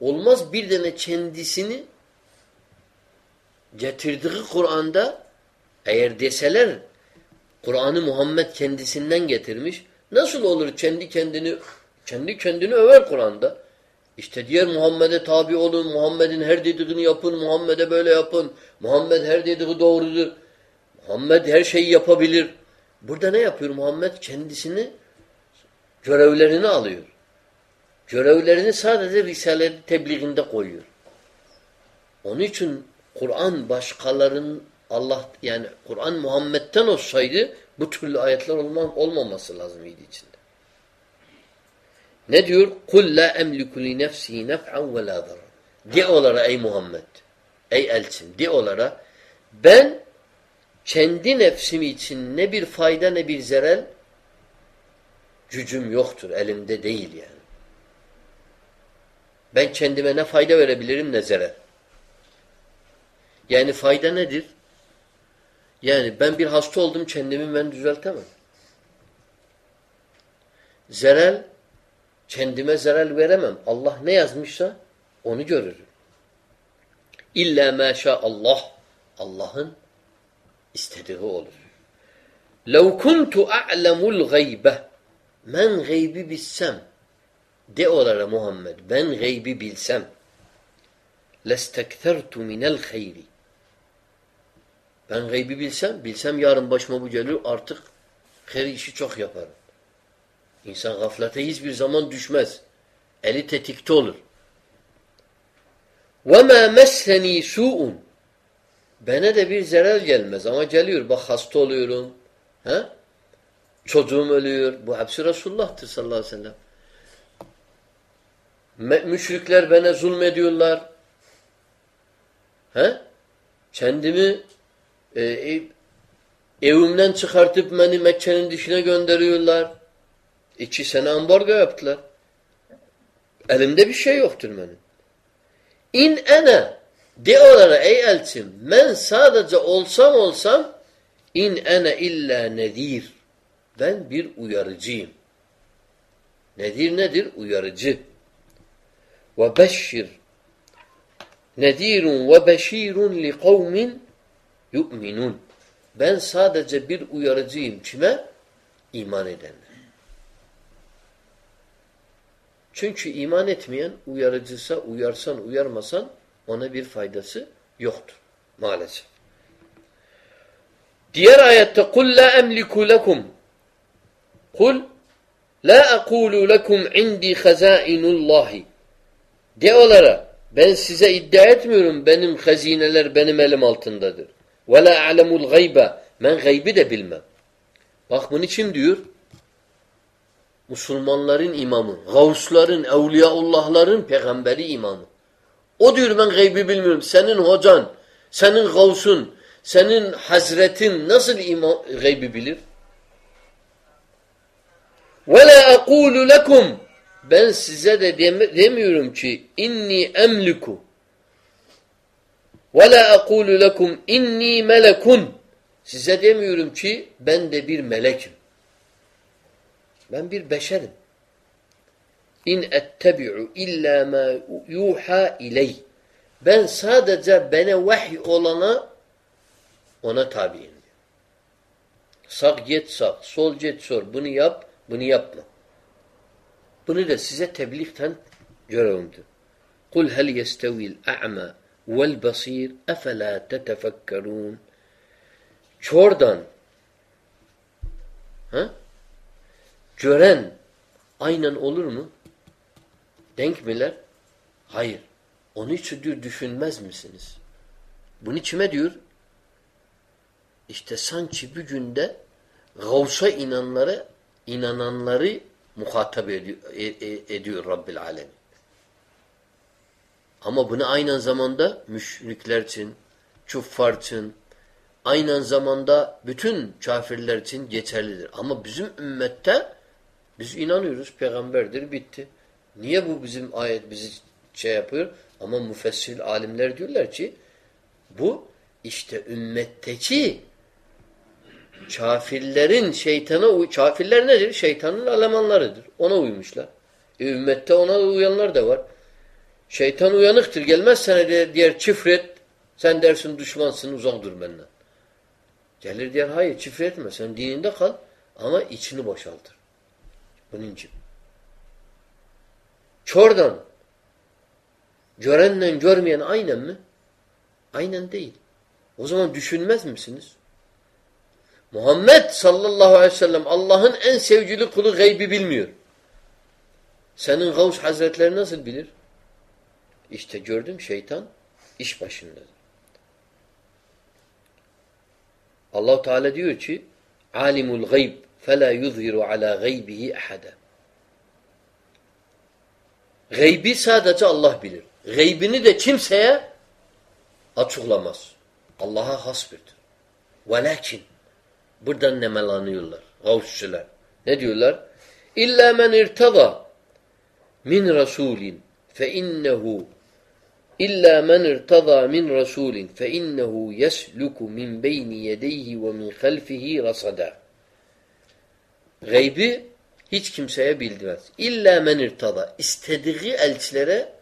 Olmaz bir tane kendisini getirdiği Kur'an'da eğer deseler Kur'an'ı Muhammed kendisinden getirmiş nasıl olur kendi kendini kendi kendini över Kur'an'da. İşte diğer Muhammed'e tabi olun, Muhammed'in her dediğini yapın, Muhammed'e böyle yapın. Muhammed her dediği doğrudur. Muhammed her şeyi yapabilir. Burada ne yapıyor Muhammed? Kendisini görevlerini alıyor. Görevlerini sadece Risale tebliğinde koyuyor. Onun için Kur'an başkaların Allah yani Kur'an Muhammed'den olsaydı bu türlü ayetler olmam, olmaması lazımıydı içinde. Ne diyor? Kul la emliku li nefsi nef'an ve la De olara ey Muhammed. Ey elçin de olara ben kendi nefsim için ne bir fayda ne bir zerel gücüm yoktur. Elimde değil yani. Ben kendime ne fayda verebilirim ne zarar. Yani fayda nedir? Yani ben bir hasta oldum kendimi ben düzeltemem. Zerel Kendime zarar veremem. Allah ne yazmışsa onu görürüm. İlla maşa Allah. Allah'ın istediği olur. لَوْ كُنْتُ أَعْلَمُ الْغَيْبَ Ben gaybi bilsem de olara Muhammed ben gaybi bilsem لَسْتَكْثَرْتُ مِنَ الْخَيْرِ Ben gaybi bilsem, bilsem yarın başıma bu gelir artık her işi çok yaparım. İnsan gaflete hiçbir zaman düşmez. Eli tetikte olur. وَمَا مَسَّنِي سُوءٌ Bana de bir zarar gelmez ama geliyor. Bak hasta oluyorum. He? Çocuğum ölüyor. Bu hepsi Resulullah'tır sallallahu aleyhi ve sellem. Müşrikler bana zulmediyorlar. He? Kendimi e, e, evimden çıkartıp beni Mekke'nin dışına gönderiyorlar. İki sene ambargo yaptılar. Elimde bir şey yoktur benim. İn ene de onlara ey elçim ben sadece olsam olsam in ene illa nedir. Ben bir uyarıcıyım. Nedir nedir? Uyarıcı. Ve beşşir nedirun ve beşirun li kavmin yu'minun. Ben sadece bir uyarıcıyım. Kime? İman edenler. Çünkü iman etmeyen uyarıcısa uyarsan uyarmasan ona bir faydası yoktur. Maalesef. Diğer ayette kul la emliku lekum kul la aqulu lekum indi hazainullahi de onlara ben size iddia etmiyorum benim hazineler benim elim altındadır. Ve la a'lemul gaybe. Ben gaybi de bilmem. Bak bunu kim diyor? Müslümanların imamı, gavusların, evliyaullahların peygamberi imamı. O diyor ben gaybi bilmiyorum. Senin hocan, senin gavsun, senin hazretin nasıl imam, gaybi bilir? Ve la aqulu lekum. Ben size de demiyorum ki inni emliku. وَلَا أَقُولُ لَكُمْ inni melekun Size demiyorum ki ben de bir melekim. Ben bir beşerim. İn ettebi'u illa ma yuha iley. Ben sadece bana vahiy olana ona tabiyim. Sağ git sağ, sol git sol. Bunu yap, bunu yapma. Bunu da size tebliğten görevimdir. Kul hel yestevil a'ma vel basir efela tetefekkerun. Çordan ha? gören aynen olur mu? Denk miler? Hayır. Onu için diyor düşünmez misiniz? Bunu kime diyor? İşte sanki bir günde Gavs'a inanları, inananları muhatap ediyor, e, e, ediyor Rabbil Alem. Ama bunu aynı zamanda müşrikler için, küffar için, aynı zamanda bütün kafirler için geçerlidir. Ama bizim ümmette biz inanıyoruz peygamberdir bitti. Niye bu bizim ayet bizi şey yapıyor? Ama müfessil alimler diyorlar ki bu işte ümmetteki kafirlerin şeytana kafirler nedir? Şeytanın elemanlarıdır. Ona uymuşlar. E, ümmette ona uyanlar da var. Şeytan uyanıktır. Gelmez sana diğer, diğer çifret. Sen dersin düşmansın uzak dur benden. Gelir diğer hayır çifret etme. Sen dininde kal ama içini boşaltır. Bunun için. Çordan görenle görmeyen aynen mi? Aynen değil. O zaman düşünmez misiniz? Muhammed sallallahu aleyhi ve sellem Allah'ın en sevgili kulu gaybi bilmiyor. Senin Gavs Hazretleri nasıl bilir? İşte gördüm şeytan iş başındadır. Allahu Teala diyor ki: "Alimul gayb fela yuzhiru ala gaybihi ahada." Gaybi sadece Allah bilir. Gaybini de kimseye açıklamaz. Allah'a has birdir. Velakin buradan nemelanıyorlar gavsçılar. Ne diyorlar? İlla men irtada min rasulin fe innehu İlla men irtada min rasulin fe innehu yesluku min beyni yedeyhi ve min halfihi rasada. Gaybi hiç kimseye bildirmez. İlla men irtada. İstediği elçilere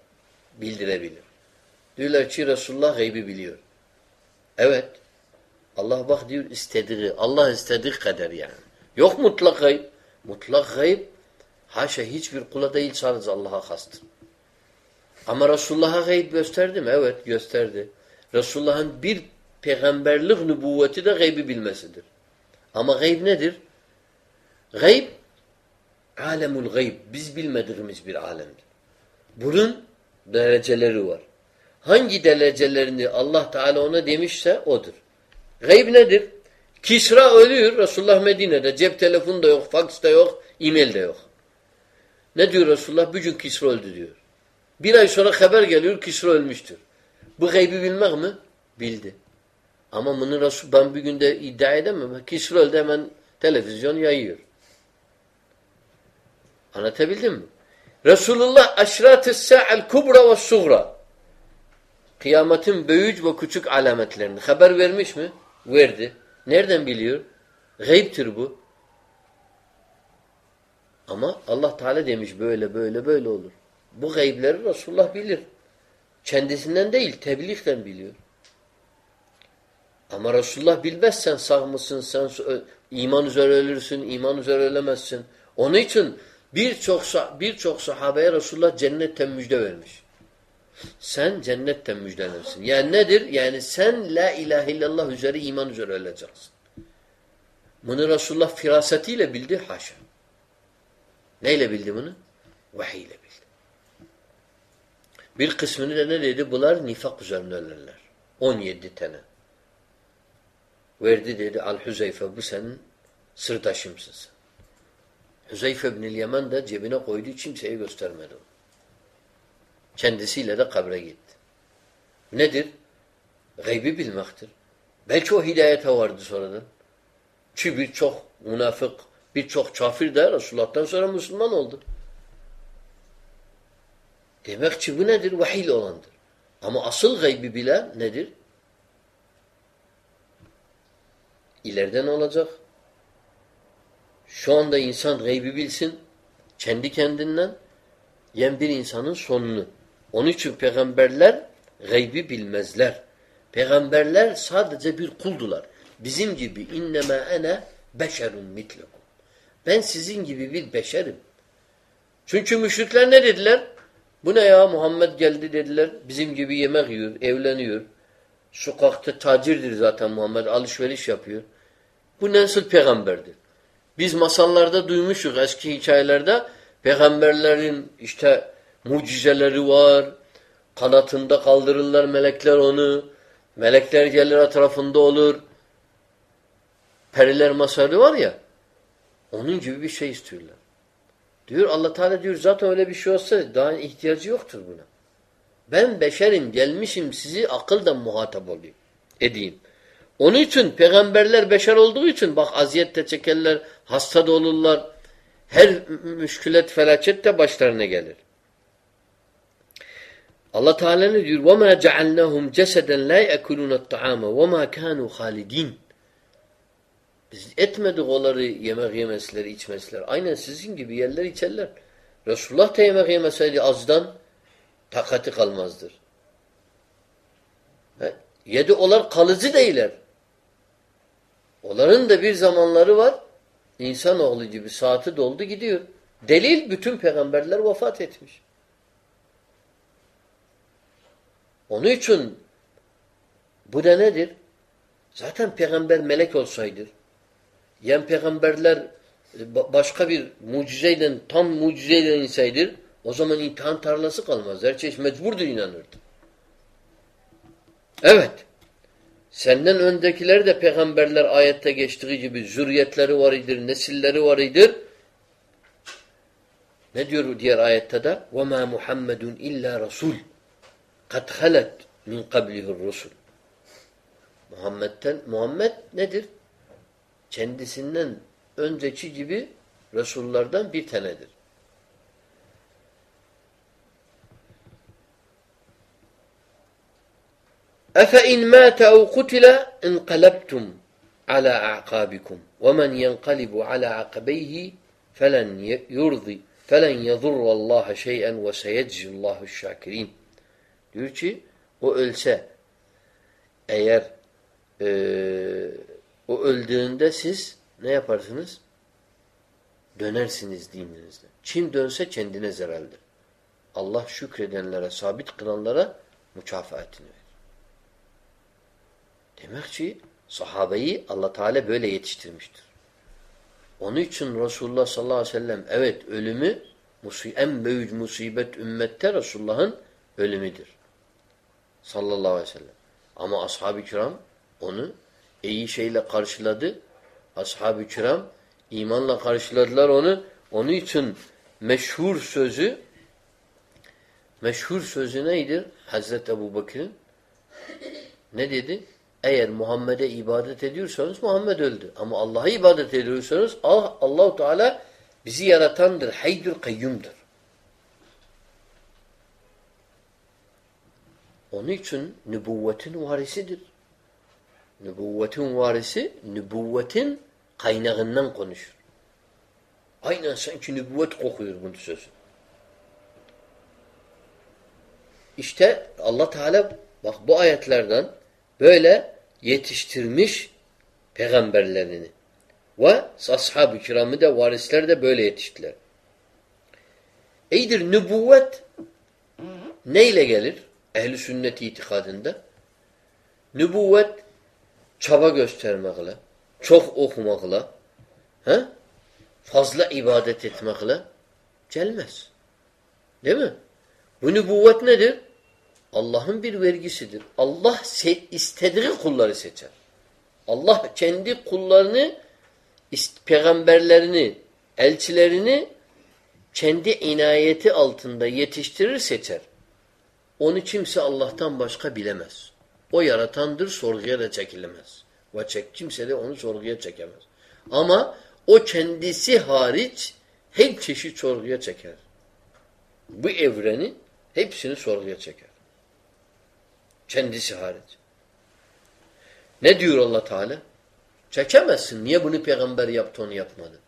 bildirebilir. Diyorlar ki Resulullah gaybi biliyor. Evet. Allah bak diyor istediği. Allah istediği kadar yani. Yok mutlak gayb. Mutlak gayb haşa hiçbir kula değil sadece Allah'a hastır. Ama Resulullah'a gayb gösterdi mi? Evet gösterdi. Resulullah'ın bir peygamberlik nübüvveti de gaybi bilmesidir. Ama gayb nedir? Gayb alemul gayb. Biz bilmediğimiz bir alemdir. Bunun dereceleri var. Hangi derecelerini Allah Teala ona demişse odur. Gayb nedir? Kisra ölüyor. Resulullah Medine'de. Cep telefonu da yok, faks da yok, e-mail de yok. Ne diyor Resulullah? Bugün Kisra öldü diyor. Bir ay sonra haber geliyor Kisra ölmüştür. Bu gaybi bilmek mi? Bildi. Ama bunu Resul ben bir günde iddia edemem. Kisra öldü hemen televizyon yayıyor. Anlatabildim mi? Resulullah aşrat-ı sa'al kubra ve sugra. Kıyametin büyük ve küçük alametlerini haber vermiş mi? Verdi. Nereden biliyor? Gaybtir bu. Ama Allah Teala demiş böyle böyle böyle olur. Bu gaybleri Resulullah bilir. Kendisinden değil, tebliğden biliyor. Ama Resulullah bilmezsen sağ mısın, sen iman üzere ölürsün, iman üzere ölemezsin. Onun için birçok birçok sahabeye Resulullah cennetten müjde vermiş. Sen cennetten müjdelenirsin. Yani nedir? Yani sen la ilahe illallah üzere iman üzere öleceksin. Bunu Resulullah firasetiyle bildi. Haşa. Neyle bildi bunu? Vahiy ile. Bir kısmını da ne dedi? Bunlar nifak üzerine ölürler. 17 tane. Verdi dedi Al-Hüzeyfe bu senin sırdaşımsın sen. Hüzeyfe bin Yemen de cebine koydu kimseye göstermedi. Kendisiyle de kabre gitti. Nedir? Gaybi bilmektir. Belki o hidayete vardı sonradan. Çünkü birçok münafık, birçok kafir de Resulullah'tan sonra Müslüman oldu. Demek ki bu nedir? Vahiy olandır. Ama asıl gaybi bilen nedir? İleride olacak? Şu anda insan gaybi bilsin, kendi kendinden, yen bir insanın sonunu. Onun için peygamberler gaybi bilmezler. Peygamberler sadece bir kuldular. Bizim gibi innema ene beşerun mitlekum. Ben sizin gibi bir beşerim. Çünkü müşrikler ne dediler? Bu ne ya Muhammed geldi dediler. Bizim gibi yemek yiyor, evleniyor. Sokakta tacirdir zaten Muhammed. Alışveriş yapıyor. Bu nasıl peygamberdir? Biz masallarda duymuşuz eski hikayelerde peygamberlerin işte mucizeleri var. Kanatında kaldırırlar melekler onu. Melekler gelir etrafında olur. Periler masalı var ya. Onun gibi bir şey istiyorlar. Diyor Allah Teala diyor zaten öyle bir şey olsa daha ihtiyacı yoktur buna. Ben beşerim gelmişim sizi akıldan muhatap olayım. Edeyim. Onun için peygamberler beşer olduğu için bak aziyette çekerler, hasta da olurlar. Her müşkület, felaket de başlarına gelir. Allah Teala ne diyor? وَمَا جَعَلْنَاهُمْ جَسَدًا لَا يَأْكُلُونَ الطَّعَامَ وَمَا كَانُوا خَالِد۪ينَ biz etmedik onları yemek yemesler, içmesler. Aynen sizin gibi yerler içerler. Resulullah da yemek yemeseydi azdan takati kalmazdır. He? Yedi olar kalıcı değiller. Onların da bir zamanları var. İnsanoğlu gibi saati doldu gidiyor. Delil bütün peygamberler vefat etmiş. Onun için bu da nedir? Zaten peygamber melek olsaydı, yani peygamberler başka bir mucizeyle, tam mucizeyle insaydır, o zaman imtihan tarlası kalmaz. Herkes mecburdur inanırdı. Evet. Senden öndekiler de peygamberler ayette geçtiği gibi zürriyetleri var idir, nesilleri var idir. Ne diyor diğer ayette de? وَمَا مُحَمَّدٌ illa Rasul. قَدْ خَلَتْ min قَبْلِهِ rusul. Muhammed'den, Muhammed nedir? kendisinden önceki gibi Resullardan bir tanedir. Efe in mâte ev kutile inqalebtum ala a'kabikum ve men yenqalibu ala akabeyhi felen yurdi felen yadurrallaha şey'en ve seyeczillahu şakirin. Diyor ki o ölse eğer eee o öldüğünde siz ne yaparsınız? Dönersiniz dininizde. Kim dönse kendine zararlıdır. Allah şükredenlere, sabit kılanlara mükafatını verir. Demek ki sahabeyi Allah Teala böyle yetiştirmiştir. Onun için Resulullah sallallahu aleyhi ve sellem evet ölümü en büyük musibet ümmette Resulullah'ın ölümüdür. Sallallahu aleyhi ve sellem. Ama ashab-ı kiram onu iyi şeyle karşıladı. Ashab-ı kiram imanla karşıladılar onu. Onun için meşhur sözü meşhur sözü neydir? Hazreti Ebu Bakır'ın ne dedi? Eğer Muhammed'e ibadet ediyorsanız Muhammed öldü. Ama Allah'a ibadet ediyorsanız Allah Allahu Teala bizi yaratandır, haydür, kayyumdur. Onun için nübüvvetin varisidir. Nübüvvetin varisi, nübüvvetin kaynağından konuşur. Aynen sanki nübüvvet kokuyor bunu sözü. İşte Allah Teala bak bu ayetlerden böyle yetiştirmiş peygamberlerini. Ve ashab-ı kiramı da varisler de böyle yetiştiler. İyidir nübüvvet neyle gelir? Ehli sünnet itikadında. Nübüvvet çaba göstermekle, çok okumakla, he? fazla ibadet etmekle gelmez. Değil mi? Bu nübüvvet nedir? Allah'ın bir vergisidir. Allah istediği kulları seçer. Allah kendi kullarını, peygamberlerini, elçilerini kendi inayeti altında yetiştirir, seçer. Onu kimse Allah'tan başka bilemez. O yaratandır, sorguya da çekilemez. Ve çek, kimse de onu sorguya çekemez. Ama o kendisi hariç hep çeşit sorguya çeker. Bu evreni hepsini sorguya çeker. Kendisi hariç. Ne diyor allah Teala? Çekemezsin. Niye bunu peygamber yaptı onu yapmadı?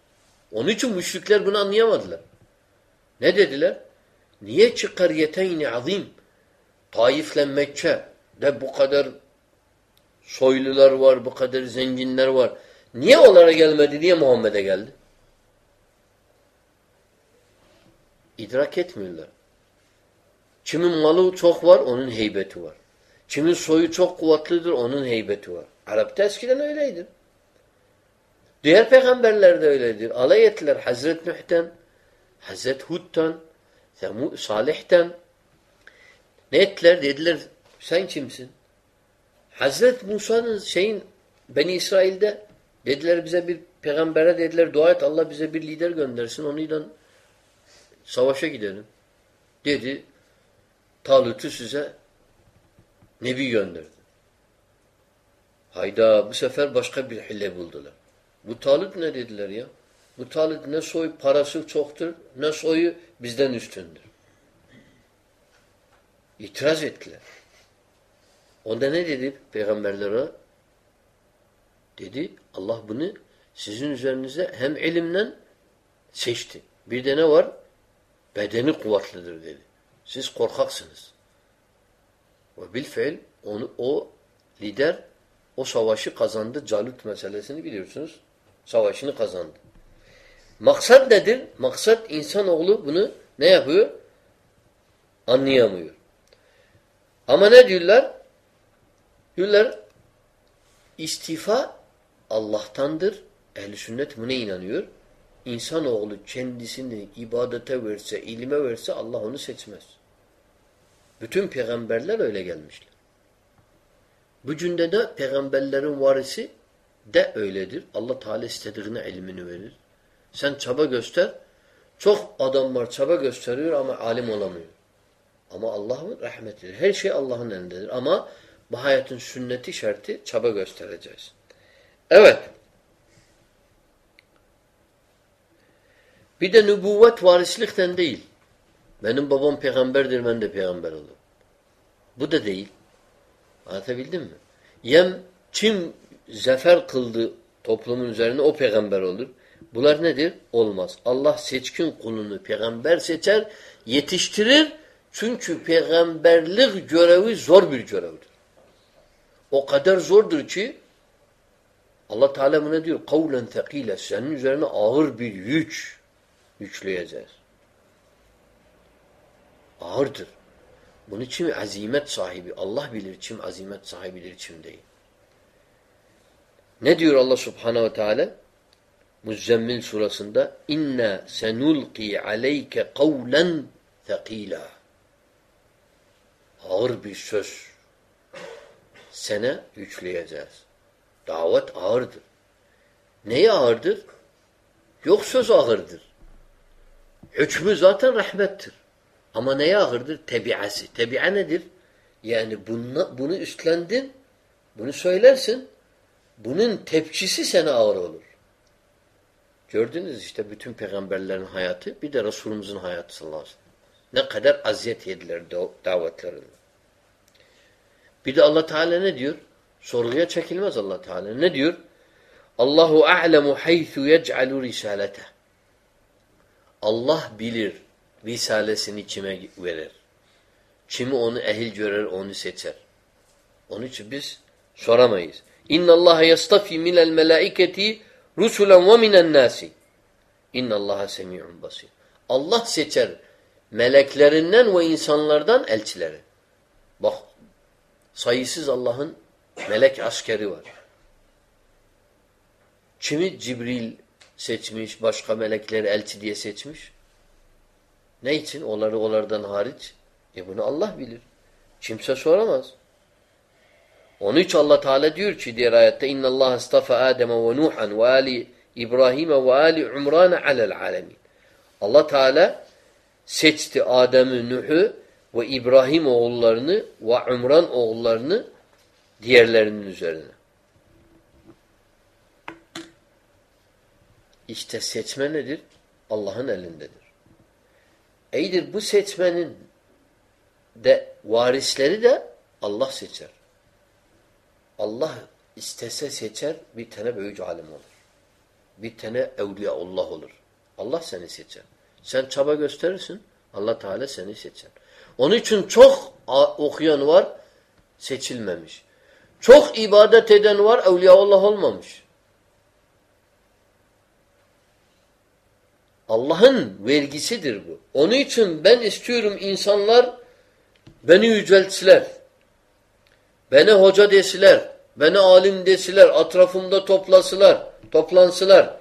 Onun için müşrikler bunu anlayamadılar. Ne dediler? Niye çıkar yeteyni azim? Taif'le Mekke de bu kadar soylular var, bu kadar zenginler var. Niye onlara gelmedi, niye Muhammed'e geldi? İdrak etmiyorlar. Kimin malı çok var, onun heybeti var. Kimin soyu çok kuvvetlidir, onun heybeti var. Arap'ta eskiden öyleydi. Diğer peygamberler de öyledir. Alay ettiler Hazret Nuh'ten, Hazret Hud'tan, Salih'ten. Ne ettiler? Dediler sen kimsin? Hazret Musa'nın şeyin Beni İsrail'de dediler bize bir peygambere dediler dua et Allah bize bir lider göndersin onunla savaşa gidelim. Dedi Talut'u size Nebi gönderdi. Hayda bu sefer başka bir hile buldular. Bu Talut ne dediler ya? Bu Talut ne soy parası çoktur ne soyu bizden üstündür. İtiraz ettiler. Onda ne dedi peygamberlere? Dedi Allah bunu sizin üzerinize hem ilimden seçti. Bir de ne var? Bedeni kuvvetlidir dedi. Siz korkaksınız. Ve bilfeil onu, o lider o savaşı kazandı. Calut meselesini biliyorsunuz. Savaşını kazandı. Maksat nedir? Maksat insanoğlu bunu ne yapıyor? Anlayamıyor. Ama ne diyorlar? Diyorlar istifa Allah'tandır. Ehl-i sünnet buna inanıyor. İnsanoğlu kendisini ibadete verse, ilime verse Allah onu seçmez. Bütün peygamberler öyle gelmişler. Bu cünde de peygamberlerin varisi de öyledir. Allah Teala istediğine ilmini verir. Sen çaba göster. Çok adam var çaba gösteriyor ama alim olamıyor. Ama Allah'ın rahmetidir. Her şey Allah'ın elindedir. Ama bu hayatın sünneti şartı çaba göstereceğiz. Evet. Bir de nübüvvet varislikten değil. Benim babam peygamberdir, ben de peygamber olurum. Bu da değil. Anlatabildim mi? Yem kim zafer kıldı toplumun üzerine o peygamber olur. Bunlar nedir? Olmaz. Allah seçkin kulunu peygamber seçer, yetiştirir. Çünkü peygamberlik görevi zor bir görevdir. O kadar zordur ki Allah Teala ne diyor? Kavlen tekile. Senin üzerine ağır bir yük yükleyeceğiz. Ağırdır. Bunun için azimet sahibi. Allah bilir kim azimet sahibidir, kim değil. Ne diyor Allah Subhanahu ve Teala? Muzzemmil surasında inna senulqi aleyke kavlen thekila. Ağır bir söz sana yükleyeceğiz. Davet ağırdır. Neye ağırdır? Yok söz ağırdır. Hükmü zaten rahmettir. Ama neye ağırdır? Tebiası. Tebi'a nedir? Yani bunu, bunu üstlendin, bunu söylersin. Bunun tepkisi sana ağır olur. Gördünüz işte bütün peygamberlerin hayatı, bir de Resulümüzün hayatı sallallahu aleyhi ve sellem. Ne kadar aziyet yediler davetlerinde. Bir de Allah Teala ne diyor? Sorguya çekilmez Allah Teala. Ne diyor? Allahu a'lemu haythu yec'alu risalete. Allah bilir risalesini kime verir. Kimi onu ehil görer, onu seçer. Onun için biz soramayız. İnna Allah yastafi minel melaiketi rusulen ve minen nasi. İnna Allah semi'un basir. Allah seçer meleklerinden ve insanlardan elçileri. Bak sayısız Allah'ın melek askeri var. Kimi Cibril seçmiş, başka melekleri elçi diye seçmiş? Ne için? Onları onlardan hariç. E bunu Allah bilir. Kimse soramaz. Onun için Allah Teala diyor ki diğer ayette inna Allah istafa Adem ve Nuhan ve ali İbrahim ve ali Umran alel alemin. Allah Teala seçti Adem'i, Nuh'u ve İbrahim oğullarını ve Umran oğullarını diğerlerinin üzerine. İşte seçme nedir? Allah'ın elindedir. Eydir bu seçmenin de varisleri de Allah seçer. Allah istese seçer bir tane büyük alim olur. Bir tane evliyaullah olur. Allah seni seçer. Sen çaba gösterirsin. Allah Teala seni seçer. Onun için çok okuyan var seçilmemiş. Çok ibadet eden var evliyaullah olmamış. Allah'ın vergisidir bu. Onun için ben istiyorum insanlar beni yüceltsiler. Beni hoca desiler. Beni alim desiler. Atrafımda toplasılar. Toplansılar.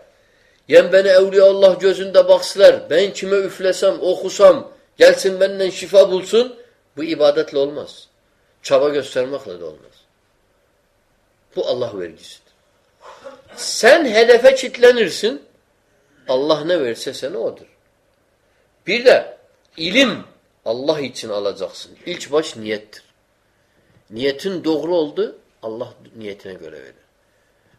Yen beni Allah gözünde baksılar. Ben kime üflesem, okusam, gelsin benden şifa bulsun. Bu ibadetle olmaz. Çaba göstermekle de olmaz. Bu Allah vergisidir. Sen hedefe çitlenirsin. Allah ne verse sana odur. Bir de ilim Allah için alacaksın. İlk baş niyettir. Niyetin doğru oldu, Allah niyetine göre verir.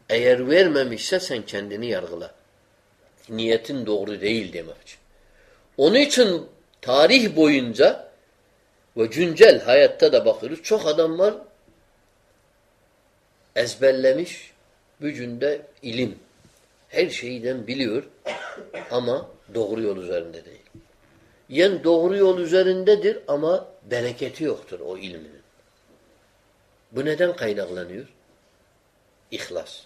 Eğer vermemişse sen kendini yargıla. Niyetin doğru değil demek için. Onun için tarih boyunca ve güncel hayatta da bakıyoruz. Çok adam var ezberlemiş gücünde ilim. Her şeyden biliyor ama doğru yol üzerinde değil. Yen doğru yol üzerindedir ama bereketi yoktur o ilminin. Bu neden kaynaklanıyor? İhlas.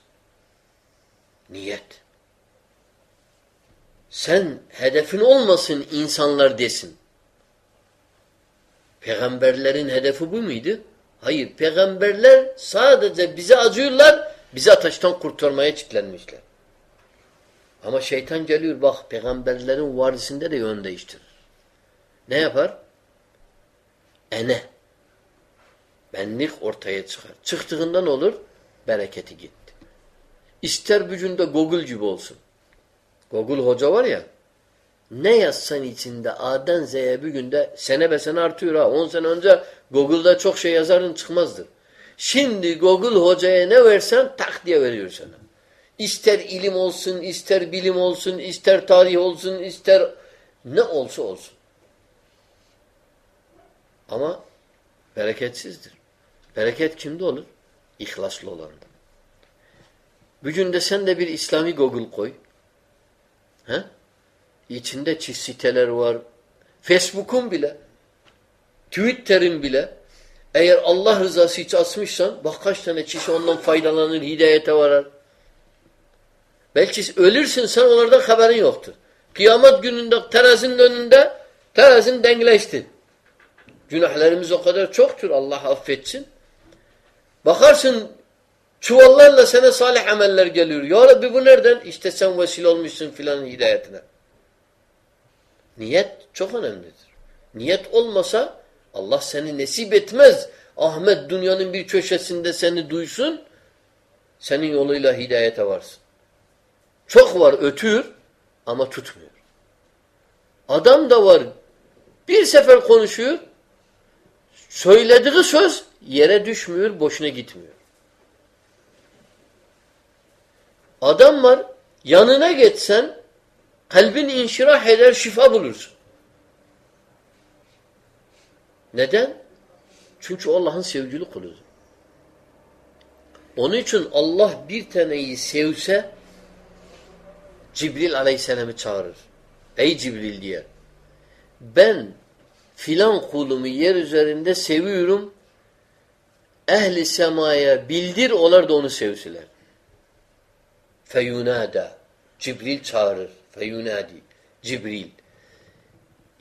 Niyet. Sen hedefin olmasın insanlar desin. Peygamberlerin hedefi bu muydu? Hayır. Peygamberler sadece bize acıyorlar, bizi ateşten kurtarmaya çitlenmişler. Ama şeytan geliyor bak peygamberlerin varisinde de yön değiştirir. Ne yapar? Ene. Benlik ortaya çıkar. Çıktığından olur bereketi gitti. İster gücünde Google gibi olsun. Google hoca var ya ne yazsan içinde A'dan Z'ye bir günde sene be sene artıyor ha. 10 sene önce Google'da çok şey yazarın çıkmazdı. Şimdi Google hocaya ne versen tak diye veriyor sana. İster ilim olsun, ister bilim olsun, ister tarih olsun, ister ne olsa olsun. Ama bereketsizdir. Bereket kimde olur? İhlaslı olanda. Bugün de sen de bir İslami Google koy. He? İçinde çift var. Facebook'un bile. Twitter'in bile. Eğer Allah rızası için asmışsan bak kaç tane kişi ondan faydalanır, hidayete varar. Belki ölürsün sen onlardan haberin yoktur. Kıyamet gününde terazinin önünde terazin dengleşti. Günahlarımız o kadar çoktur Allah affetsin. Bakarsın çuvallarla sana salih ameller geliyor. Ya Rabbi bu nereden? İşte sen vesile olmuşsun filan hidayetine. Niyet çok önemlidir. Niyet olmasa Allah seni nesip etmez. Ahmet dünyanın bir köşesinde seni duysun, senin yoluyla hidayete varsın. Çok var ötüyor ama tutmuyor. Adam da var bir sefer konuşuyor, söylediği söz yere düşmüyor, boşuna gitmiyor. Adam var, yanına geçsen kalbin inşirah eder, şifa bulursun. Neden? Çünkü Allah'ın sevgili kuludur. Onun için Allah bir taneyi sevse Cibril aleyhisselamı çağırır. Ey Cibril diye. Ben filan kulumu yer üzerinde seviyorum. Ehli semaya bildir onlar da onu sevsiler. Feyunada. Cibril çağırır. Feyunadi. Cibril.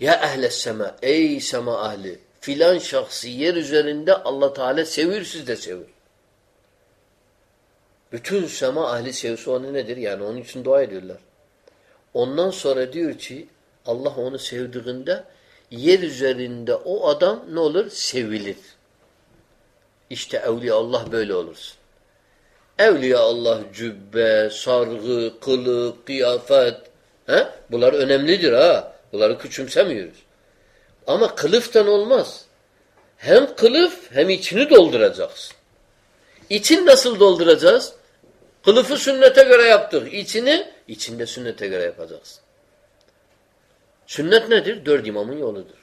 Ya ehle sema. Ey sema ahli. Filan şahsı yer üzerinde Allah Teala sevir siz de sevir. Bütün sema ahli sevsi onu nedir? Yani onun için dua ediyorlar. Ondan sonra diyor ki Allah onu sevdiğinde yer üzerinde o adam ne olur? Sevilir. İşte evliya Allah böyle olursun. Evliya Allah cübbe, sargı, kılık, kıyafet. He? Bunlar önemlidir ha. Bunları küçümsemiyoruz. Ama kılıftan olmaz. Hem kılıf hem içini dolduracaksın. İçin nasıl dolduracağız? Kılıfı sünnete göre yaptık. İçini, içinde sünnete göre yapacaksın. Sünnet nedir? Dört imamın yoludur.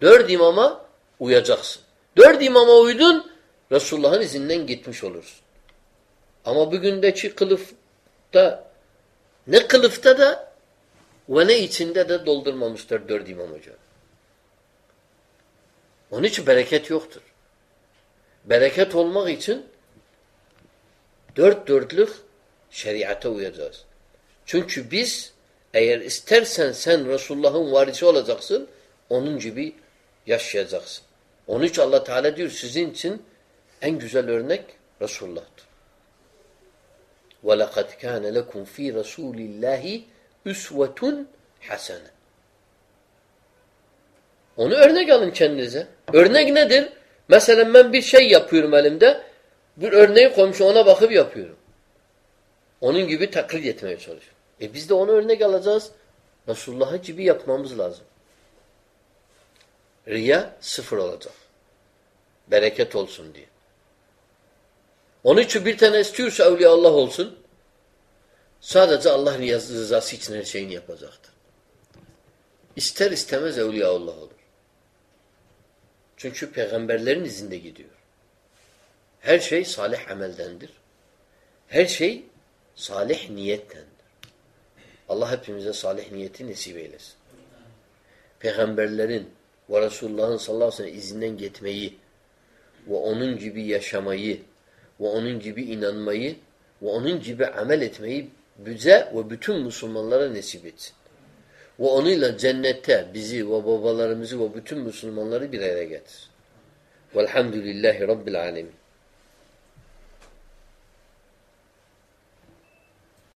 Dört imama uyacaksın. Dört imama uydun, Resulullah'ın izinden gitmiş olursun. Ama bugündeki kılıfta, ne kılıfta da ve ne içinde de doldurmamışlar dört imam hoca. Onun için bereket yoktur. Bereket olmak için dört dörtlük şeriata uyacağız. Çünkü biz eğer istersen sen Resulullah'ın varisi olacaksın, onun gibi yaşayacaksın. Onun için Allah Teala diyor sizin için en güzel örnek Resulullah'tır. وَلَقَدْ كَانَ لَكُمْ ف۪ي رَسُولِ اللّٰهِ üsvetun hasene. Onu örnek alın kendinize. Örnek nedir? Mesela ben bir şey yapıyorum elimde. Bir örneği komşu ona bakıp yapıyorum. Onun gibi taklit etmeye çalışıyorum. E biz de onu örnek alacağız. Resulullah'ı gibi yapmamız lazım. Riya sıfır olacak. Bereket olsun diye. Onun için bir tane istiyorsa evliya Allah olsun. Sadece Allah rızası için her şeyini yapacaktır. İster istemez evliya Allah olur. Çünkü peygamberlerin izinde gidiyor. Her şey salih ameldendir. Her şey salih niyettendir. Allah hepimize salih niyeti nasip eylesin. Peygamberlerin ve Resulullah'ın sallallahu aleyhi ve sellem izinden gitmeyi ve onun gibi yaşamayı ve onun gibi inanmayı ve onun gibi amel etmeyi bize ve bütün Müslümanlara nasip etsin. Ve onunla cennette bizi ve babalarımızı ve bütün Müslümanları bir araya getirsin. Velhamdülillahi Rabbil alemin.